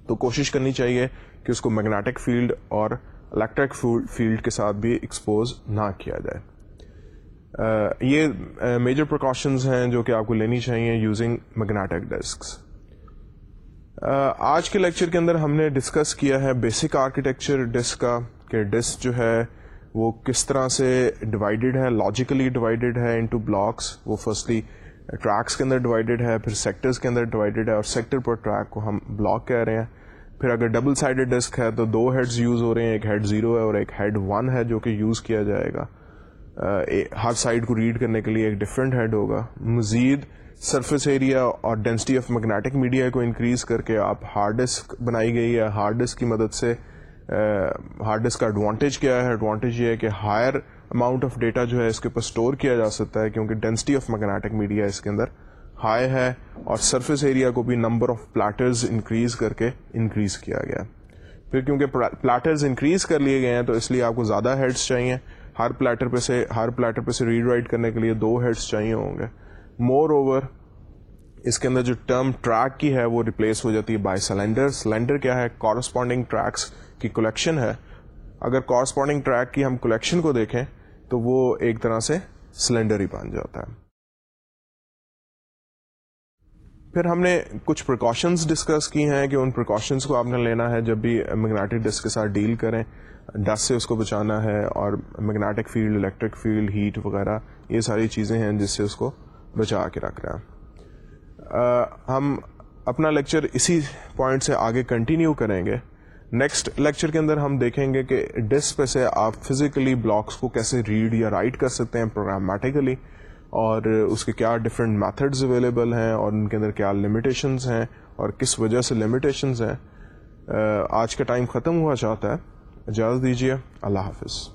تو کوشش کرنی چاہیے کہ اس کو میگنیٹک فیلڈ اور الیکٹرک فیلڈ کے ساتھ بھی ایکسپوز نہ کیا جائے۔ یہ میجر پریکاشنز ہیں جو کہ آپ کو لینی چاہیے یوزنگ میگنیٹک ڈسکس آج کے لیکچر کے اندر ہم نے ڈسکس کیا ہے بیسک آرکیٹیکچر ڈسک کا، کہ ڈسک جو ہے وہ کس طرح سے ڈیوائڈیڈ ہے لاجیکلی ڈیوائڈیڈ ہے انٹو بلاکس وہ فرسٹلی ٹریکس uh, کے اندر ڈیوائڈیڈ ہے، پھر سیکٹرز کے اندر ڈیوائڈیڈ ہے اور سیکٹر پر ٹریک کو ہم بلاک کہہ رہے ہیں. پھر اگر ڈبل سائڈڈ ڈسک ہے تو دو ہیڈز یوز ہو رہے ہیں، ایک ہیڈ زیرو ہے اور ایک ہیڈ ون ہے جو کہ یوز کیا جائے گا. Uh, ہر سائڈ کو ریڈ کرنے کے لیے ایک ڈفرینٹ ہیڈ ہوگا. مزید سرفیس ایریا اور ڈینسٹی آف میگنیٹک میڈیا کو انکریز کر کے آپ ہارڈ ڈسک بنائی گئی ہے. ہارڈ ڈسک کی مدد سے ہارڈ ڈسک کا ایڈوانٹیج کیا ہے؟ ایڈوانٹیج یہ ہے کہ ہائر اماؤنٹ آف ڈیٹا جو ہے اس کے اوپر اسٹور کیا جا سکتا ہے، کیونکہ ڈینسٹی آف میگنیٹک میڈیا اس کے اندر ہائی ہے اور سرفیس ایریا کو بھی نمبر آف پلیٹرز انکریز کر کے انکریز کیا گیا۔ پھر کیونکہ پلیٹرز انکریز کر لیے گئے ہیں، تو اس لیے آپ کو زیادہ ہیڈس چاہیے۔ ہر پلیٹر پہ سے، ہر پلیٹر پہ سے ریڈ رائٹ کرنے کے لیے دو ہیڈس چاہیے ہوں گے۔ مور اوور اس کے اندر جو ٹرم ٹریک کی ہے، وہ ریپلیس ہو جاتی ہے بائی سلینڈر سلینڈر کیا ہے؟ کورسپونڈنگ ٹریکس کی کلیکشن ہے. اگر کورسپونڈنگ ٹریک کی ہم کلیکشن کو دیکھیں تو وہ ایک طرح سے سلینڈر ہی بن جاتا ہے. پھر ہم نے کچھ پریکاشنز ڈسکس کی ہیں کہ ان پریکاشنز کو آپ نے لینا ہے جب بھی میگنیٹک ڈسک کے ساتھ ڈیل کریں. ڈسٹ سے اس کو بچانا ہے اور magnetic field electric field heat وغیرہ یہ ساری چیزیں ہیں جس سے اس کو بچا کے رکھ رہا ہے ہم اپنا لیکچر اسی پوائنٹ سے آگے کنٹینیو کریں گے. نیکسٹ لیکچر کے اندر ہم دیکھیں گے کہ ڈسک پہ سے آپ فزیکلی بلاکس کو کیسے ریڈ یا رائٹ کر سکتے ہیں پروگرامیٹیکلی اور اس کے کیا ڈفرینٹ میتھڈز اویلیبل ہیں اور ان کے اندر کیا لمیٹیشنز ہیں اور کس وجہ سے لمیٹیشنز ہیں۔ آج کا ٹائم ختم ہوا چاہتا ہے۔ اجازت دیجیے۔ اللہ حافظ۔